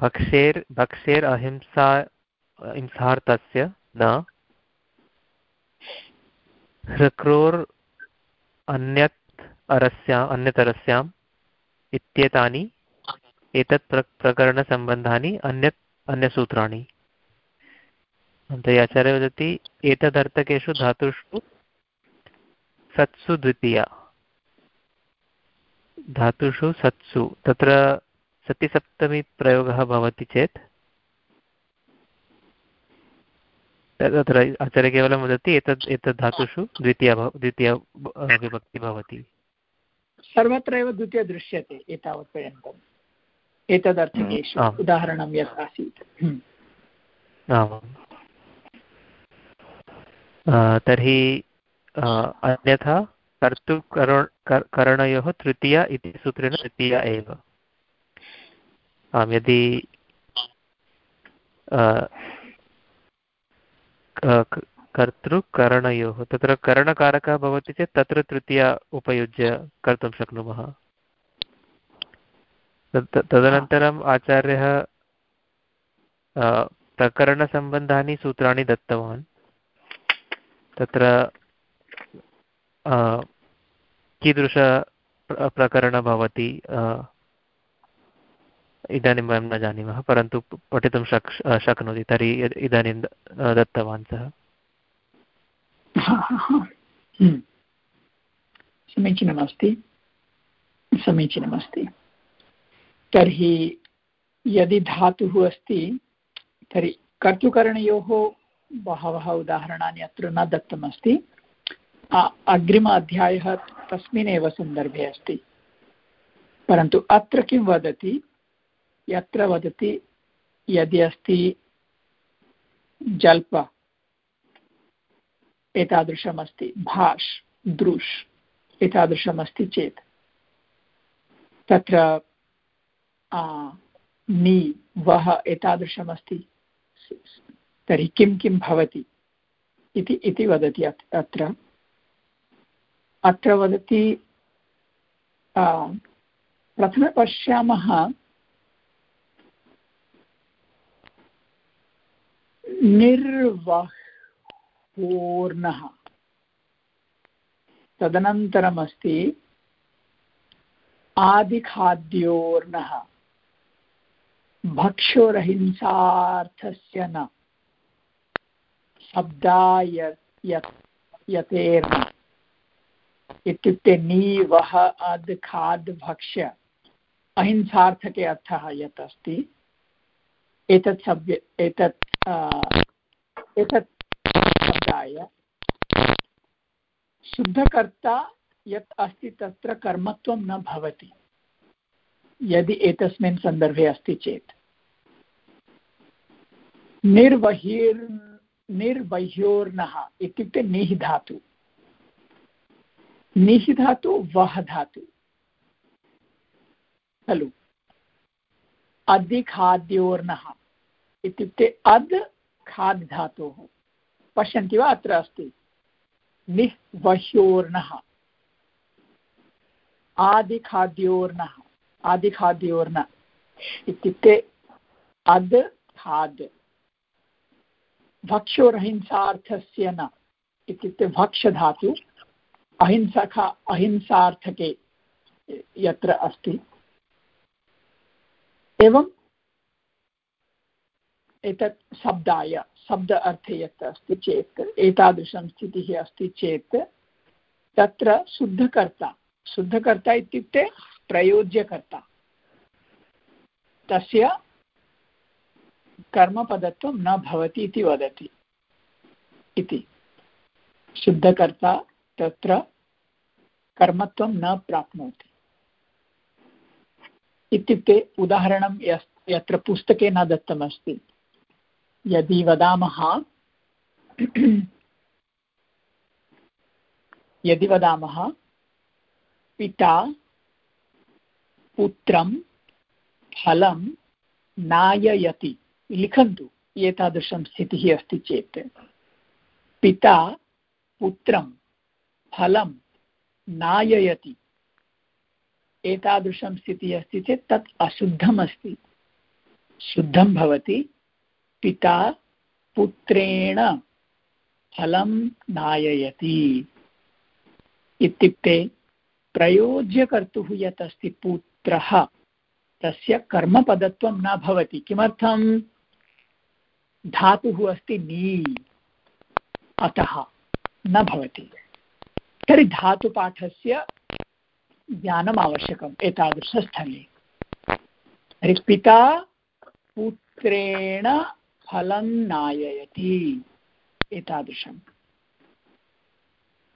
भक्षेर् भक्षेर् अहिंसा अहिंसार्थस्य न। हृक्रोर् अन्यत् अरस्या, अन्यतरस्याम् इत्येतानि एतत् प्र, प्रकरणसम्बन्धानि अन्यत्, अन्यसूत्राणि। तर्हि आचार्य वदति, एतदर्थकेषु धातुषु सत्सु द्वितीया। धातुषु सत्सु। तत्र सतिसप्तमीप्रयोगः भवति चेत् तत्र आचार्य केवलं वदति एतद् एतद् धातुषु द्वितीया द्वितीया विभक्ति भवति। सर्वत्र एव द्वितीय दृश्यते एतावत्पर्यन्तम् एतदर्थकेषु उदाहरणं यत् आसीत्। तर्हि अन्यथा कर्तुकरणयोः तृतीया इति सूत्रेण तृतीया एव। यदि कर्तृकरणयोः तत्र करणकारकः भवति चेत् तत्र तृतीया उपयुज्य कर्तुं शक्नुमः। तदनन्तरम् आचार्यः प्रकरणसम्बन्धानि सूत्राणि दत्तवान्। तत्र कीदृश प्रकरणं भवति इदानीं वयं न जानीमः, परन्तु पठितुं शक्, शक्नोति, तर्हि इदानीं दत्तवान् सः। समीचीनमस्ति। समीचीनमस्ति। तर्हि यदि धातुः अस्ति, तर्हि कर्तुकरणयोः बहवः उदाहरणानि अत्र न दत्तमस्ति। अग्रिम अध्यायः तस्मिन्नेव सन्दर्भे अस्ति। परन्तु अत्र किं वदति यत्र वदति यदि अस्ति जल्प। एतादृशमस्ति। भाष्, दृश्, एतादृशमस्ति चेत्। तत्र नि, वः एतादृशमस्ति। तर्हि किं किं भवति? इति इति वदति अत्र। अत्र वदति प्रथमे पश्यामः निर्वहोर्णः तदनन्तरमस्ति आदिखाद्योर्णः भक्षोरहिंसार्थस्य न। शब्दाय यतेर्न। इत्युक्ते नी वः अद्, खाद्, भक्ष्य। अहिंसार्थके अर्थः यत् अस्ति। एतत् शब्द एतत् एतत् शब्दाय शुद्धकर्ता यत् अस्ति तत्र कर्मत्वं न भवति, यदि एतस्मिन् सन्दर्भे अस्ति चेत्। निर्वहिर्, निर्वह्योर्नः इत्युक्ते निः धातु निः धातु वः धातु। खलु। अधिखाद्योर्नः। इत्युक्ते अद् खाद् धातोः। पश्यन्ति वा अत्र अस्ति? निःवह्योर्नः आदिखाद्योर्नः आदिखाद्योर्न इत्युक्ते अद् खाद्। भक्षोरहिंसार्थस्य न। इत्युक्ते भक्षधातु अहिंसक अहिंसार्थके यत्र अस्ति। एवं एतत् शब्दाय, शब्द अर्थे यत् अस्ति चेत्, एतादृशं स्थितिः अस्ति चेत्, तत्र शुद्धकर्ता शुद्धकर्ता इत्युक्ते प्रयोज्यकर्ता। तस्य कर्मपदत्वं न भवति इति वदति। इति। शुद्धकर्ता तत्र कर्मत्वं न प्राप्नोति। इत्युक्ते उदाहरणं यत्र पुस्तके न दत्तमस्ति। यदि वदामः यदि वदामः, पिता, पुत्रं, फलं नाययति। लिखन्तु, एतादृशं स्थितिः अस्ति चेत्। पिता, पुत्रं, फलं नाययति। एतादृशं स्थितिः अस्ति चेत् तत् अशुद्धम् अस्ति शुद्धं भवति। पिता पुत्रेण फलं नाययति। इत्युक्ते प्रयोज्यकर्तुः यत् अस्ति पुत्रः, तस्य कर्मपदत्वं न भवति। किमर्थं? धातुः अस्ति नी, अतः न भवति। तर्हि धातुपाठस्य ज्ञानम् आवश्यकम् एतादृशस्थले। तर्हि पिता पुत्रेण फलं नाययति एतादृशं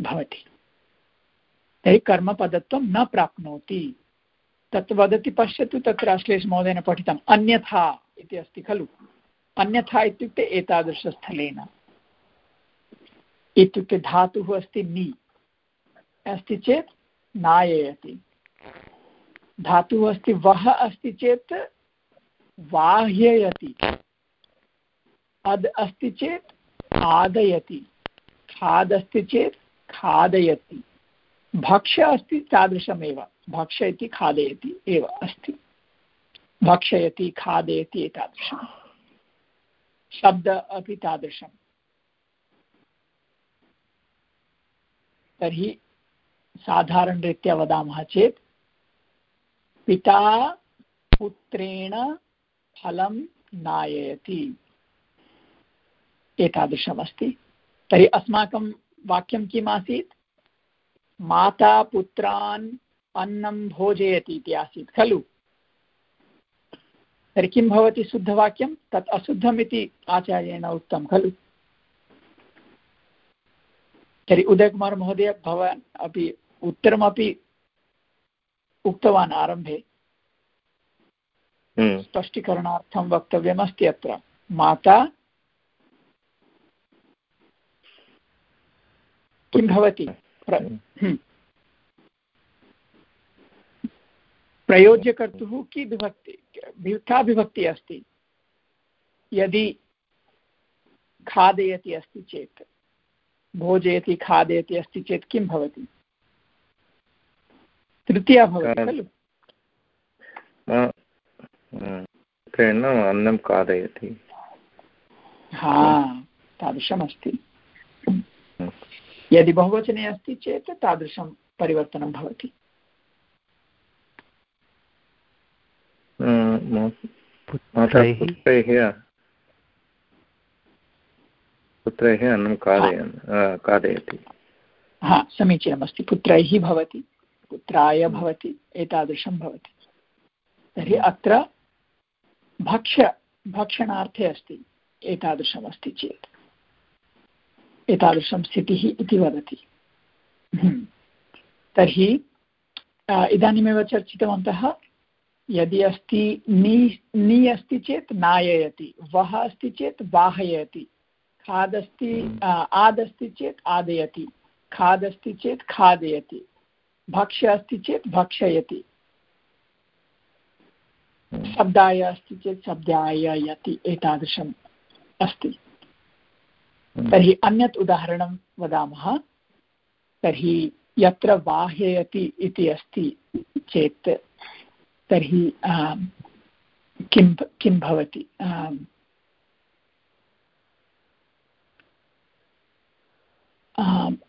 भवति। तर्हि कर्मपदत्वं न प्राप्नोति। तत् वदति पश्यतु तत्र अश्लेषमहोदयेन पठितम्, अन्यथा इति अस्ति खलु। अन्यथा इत्युक्ते एतादृशस्थलेन। इत्युक्ते धातुः अस्ति नि, अस्ति चेत् नाययति। धातुः अस्ति वः अस्ति चेत् वाह्ययति। अद् अस्ति चेत् आदयति खाद् अस्ति चेत् खादयति। भक्ष्य अस्ति तादृशमेव। भक्ष इति खादयति एव अस्ति। भक्षयति, खादयति एतादृशं। शब्द अपि तादृशं। तर्हि साधारणरीत्या वदामः चेत् पिता पुत्रेण फलं नाययति। एतादृशमस्ति तर्हि अस्माकं वाक्यं किम् आसीत्? माता पुत्रान् अन्नं भोजयति इति आसीत् खलु? तर्हि किं भवति शुद्धवाक्यं? तत् अशुद्धम् इति आचार्येण उक्तं खलु? तर्हि उदयकुमारमहोदय भवान् अपि उत्तरमपि उक्तवान् आरम्भे। हम्म। स्पष्टीकरणार्थं वक्तव्यमस्ति अत्र। माता किं भवति? हम्म। प्रयोज्यकर्तुः की विभक्ति? का विभक्तिः अस्ति। यदि खादयति अस्ति चेत् भोजयति खादयति अस्ति चेत् किं भवति? तृतीया भवति खलु? अन्नं खादयति। हा तादृशमस्ति। यदि बहुवचने अस्ति चेत् तादृशं परिवर्तनं भवति। पुत्रैः। अन्नं खादयन् खादयति। हा समीचीनमस्ति। पुत्रैः भवति पुत्राय भवति एतादृशं भवति। तर्हि अत्र भक्ष्य भक्षणार्थे अस्ति एतादृशमस्ति चेत्। एतादृशं स्थितिः इति वदति हम्म। तर्हि इदानीमेव चर्चितवन्तः, यदि अस्ति नि नि अस्ति चेत् नाययति, वः अस्ति चेत् वाहयति खादस्ति आदस्ति चेत् आदयति खादस्ति चेत् खादयति, भक्ष्य अस्ति चेत् भक्षयति, शब्दाय अस्ति चेत् शब्दाययति एतादृशम् अस्ति तर्हि अन्यत् उदाहरणं वदामः। तर्हि यत्र वाह्ययति इति अस्ति चेत् तर्हि किं किं भवति?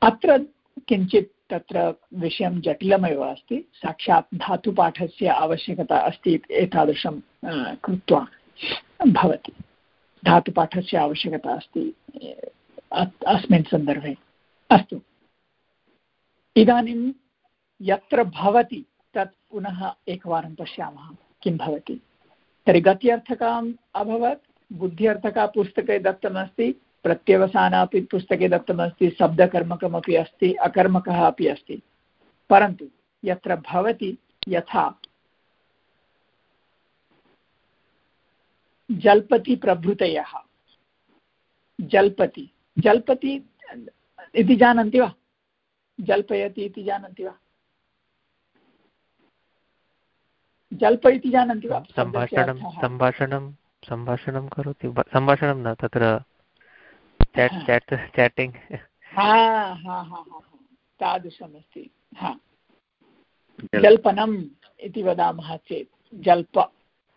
अत्र किञ्चित् तत्र विषयं जटिलमेव अस्ति। साक्षात् धातुपाठस्य आवश्यकता अस्ति एतादृशं कृत्वा भवति। धातुपाठस्य आवश्यकता अस्ति, अस्मिन् सन्दर्भे। अस्तु। इदानीं यत्र भवति, तत् पुनः एकवारं पश्यामः, किं भवति। तर्हि गत्यर्थकाम् अभवत्, बुद्ध्यर्थका पुस्तके दत्तमस्ति प्रत्यवसाना अपि पुस्तके दत्तमस्ति, शब्दकर्मकमपि अस्ति, अकर्मकः अपि अस्ति। परन्तु यत्र भवति, यथा जल्पति प्रभृतयः। जल्पति। जल्पति इति जानन्ति वा? जल्पयति इति जानन्ति वा? जल्प इति जानन्ति वा? सम्भाषणं सम्भाषणं सम्भाषणं करोति सम्भाषणं न तत्र चेटिङ्ग् तादृशमस्ति। हा। जल्पनम् इति वदामः चेत्। जल्प।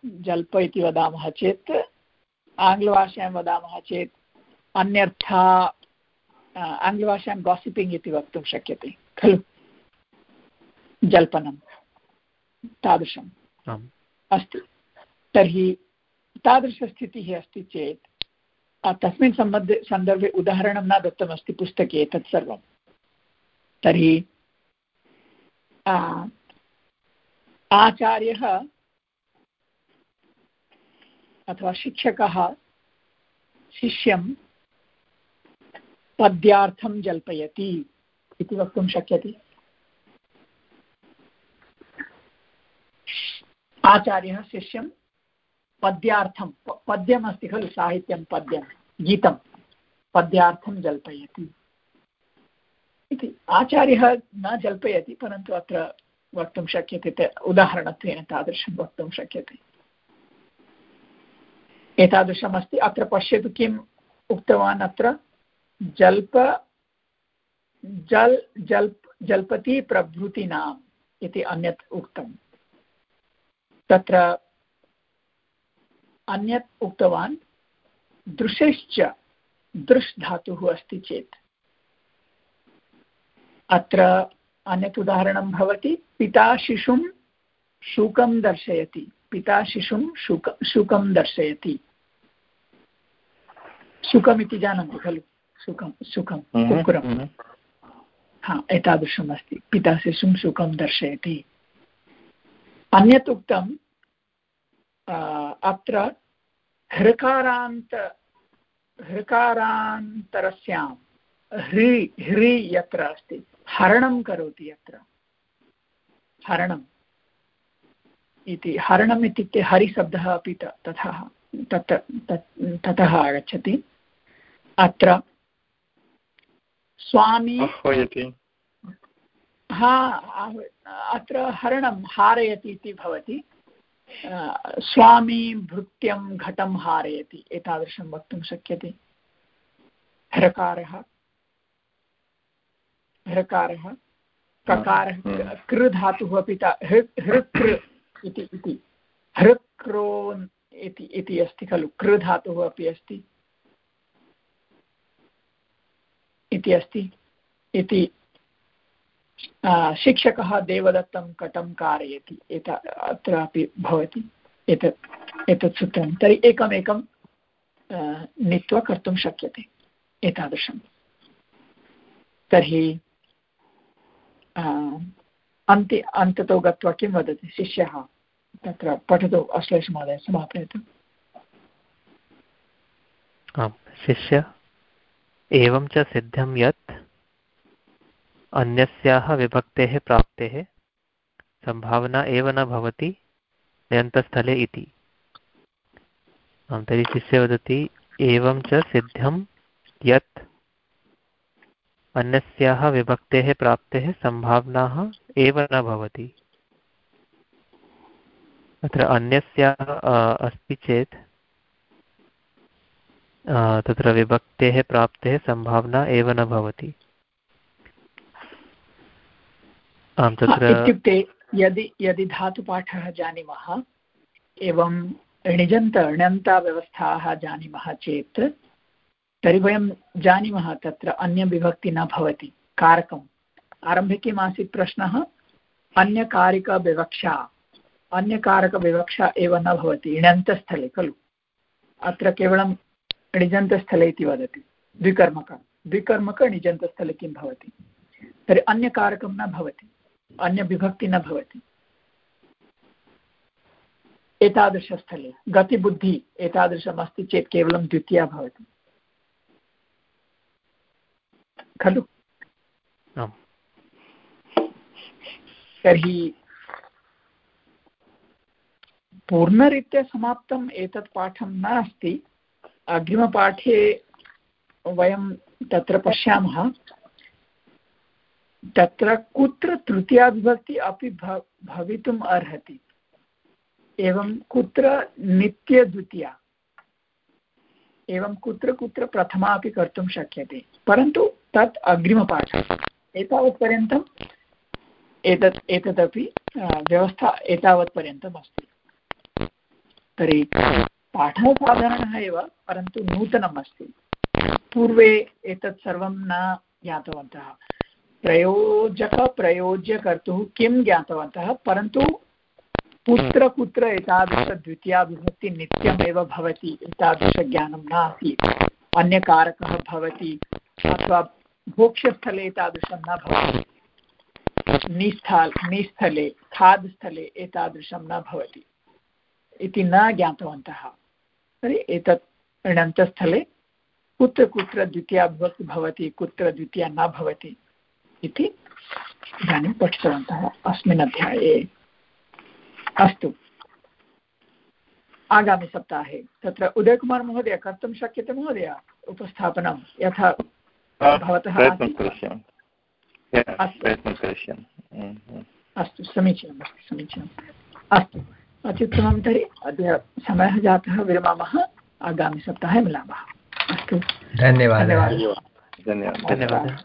जल्प इति वदामः चेत् आङ्ग्लभाषायां वदामः चेत् अन्यर्था आङ्ग्लभाषायां गासिपिङ्ग् इति वक्तुं शक्यते खलु? जल्पनं तादृशम् अस्ति। तर्हि तादृशस्थितिः अस्ति चेत् तस्मिन् सम्बन्धे सन्दर्भे उदाहरणं न दत्तमस्ति पुस्तके तत् सर्वं। तर्हि आचार्यः अथवा शिक्षकः, शिष्यं पद्यार्थं जल्पयति इति वक्तुं शक्यते। आचार्यः शिष्यं पद्यार्थं पद्यमस्ति खलु साहित्यं, पद्यं, गीतं, पद्यार्थं जल्पयति। इति आचार्यः न जल्पयति, परन्तु अत्र वक्तुं शक्यते उदाहरणत्वेन तादृशं वक्तुं शक्यते। एतादृशमस्ति। अत्र पश्यतु किम् उक्तवान् अत्र? जल्प, जल्, जल्प, जल्पति प्रभृतीनाम् इति अन्यत् उक्तं तत्र अन्यत् उक्तवान्, दृशश्च दृश् धातुः अस्ति चेत्। अत्र अन्यत् उदाहरणं भवति, पिता शिशुं शुकं दर्शयति। पिता शिशुं शुक, शुकं दर्शयति। सुखमिति जानन्ति खलु? सुखं सुखं हम्म, कुक्कुरं। हम्म। हा एतादृशम् अस्ति पिता शिशुं सुखं दर्शयति। अन्यत् उक्तं अत्र हृकारान्त हृकारान्तरस्यां ह्री ह्री यत्र अस्ति हरणं करोति यत्र हरणम्। इति हरणम् इत्युक्ते हरिशब्दः अपि तथा। तत् ततः आगच्छति। अत्र स्वामी हा अत्र हरणं हारयति इति भवति। स्वामी भृत्यं घटं हारयति एतादृशं वक्तुं शक्यते। ह्रकारः। ह्रकारः ककारः कृ धातुः अपि हृ हृक् इति। हृक्रोन् इति अस्ति खलु? कृ धातुः अपि अस्ति। इति अस्ति। इति शिक्षकः देवदत्तं कटं कारयति। एत अत्रापि भवति। एतत् एतत् सूत्रं। तर्हि एकमेकं नीत्वा कर्तुं शक्यते एतादृशं। तर्हि अन्ते, अन्ततो गत्वा किं वदति? शिष्यः। तत्र पठतु अश्लेषमहोदय समापयतु। आम्, शिष्य, एवं च सिद्धं यत् अन्यस्याः विभक्तेः प्राप्तेः सम्भावना एव न भवति नियन्तस्थले इति। तर्हि शिष्य वदति, एवं च सिद्धं यत् अन्यस्याः विभक्तेः प्राप्तेः सम्भावनाः एव न भवति। अत्र अन्यस्याः अस्ति चेत् तत्र विभक्तेः प्राप्तेः सम्भावना एव न भवति। आं तत्र इत्युक्ते यदि यदि धातुपाठः जानीमः एवं णिजन्त णन्ताव्यवस्थाः जानीमः चेत् तर्हि वयं जानीमः तत्र अन्यविभक्ति न भवति। कारकम्। आरम्भे किम् आसीत् प्रश्नः? अन्यकारिकविवक्षा। अन्यकारकविवक्षा एव न भवति इणन्तस्थले खलु? अत्र केवलं णिजन्तस्थले इति वदति द्विकर्मक द्विकर्मक णिजन्तस्थले किं भवति? तर्हि अन्यकारकं न भवति अन्यविभक्ति न भवति। एतादृशस्थले गतिबुद्धिः एतादृशमस्ति चेत् केवलं द्वितीया भवति। खलु? तर्हि पूर्णरीत्या समाप्तम् एतत् पाठं नास्ति। अग्रिमपाठे वयं तत्र पश्यामः। तत्र कुत्र तृतीयाविभक्ति अपि भ, भवितुम् अर्हति। एवं कुत्र नित्यद्वितीया। एवं कुत्र कुत्र प्रथमा अपि कर्तुं शक्यते। परन्तु तत् अग्रिमपाठः एतावत्पर्यन्तम् एतत्, एतदपि व्यवस्था एतावत्पर्यन्तम् अस्ति। तर्हि पाठः साधारणः एव, परन्तु नूतनम् अस्ति। पूर्वे एतत् सर्वं न ज्ञातवन्तः। प्रयोजकप्रयोज्यकर्तुः किं ज्ञातवन्तः? परन्तु कुत्र कुत्र एतादृशद्वितीयाविभक्ति नित्यमेव भवति, एतादृशज्ञानं नासीत्। अन्यकारकः भवति, अथवा भोक्ष्यस्थले एतादृशं न भवति। निस्थाल् निस्थले खाद् स्थले एतादृशं न भवति। इति न ज्ञातवन्तः। तर्हि एतत् णन्तस्थले कुत्र कुत्र द्वितीयाविभक्ति भवति कुत्र द्वितीया न भवति इति इदानीं पठितवन्तः अस्मिन् अध्याये। अस्तु। आगामिसप्ताहे। तत्र उदयकुमार् महोदय कर्तुं शक्यते महोदय? उपस्थापनं यथा भवतः अस्तु। समीचीनम् अस्ति समीचीनम्। अस्तु। अत्युत्तमं तर्हि अद्य समयः जातः विरमामः। आगामिसप्ताहे मिलामः। अस्तु। धन्यवादः। धन्यवादः।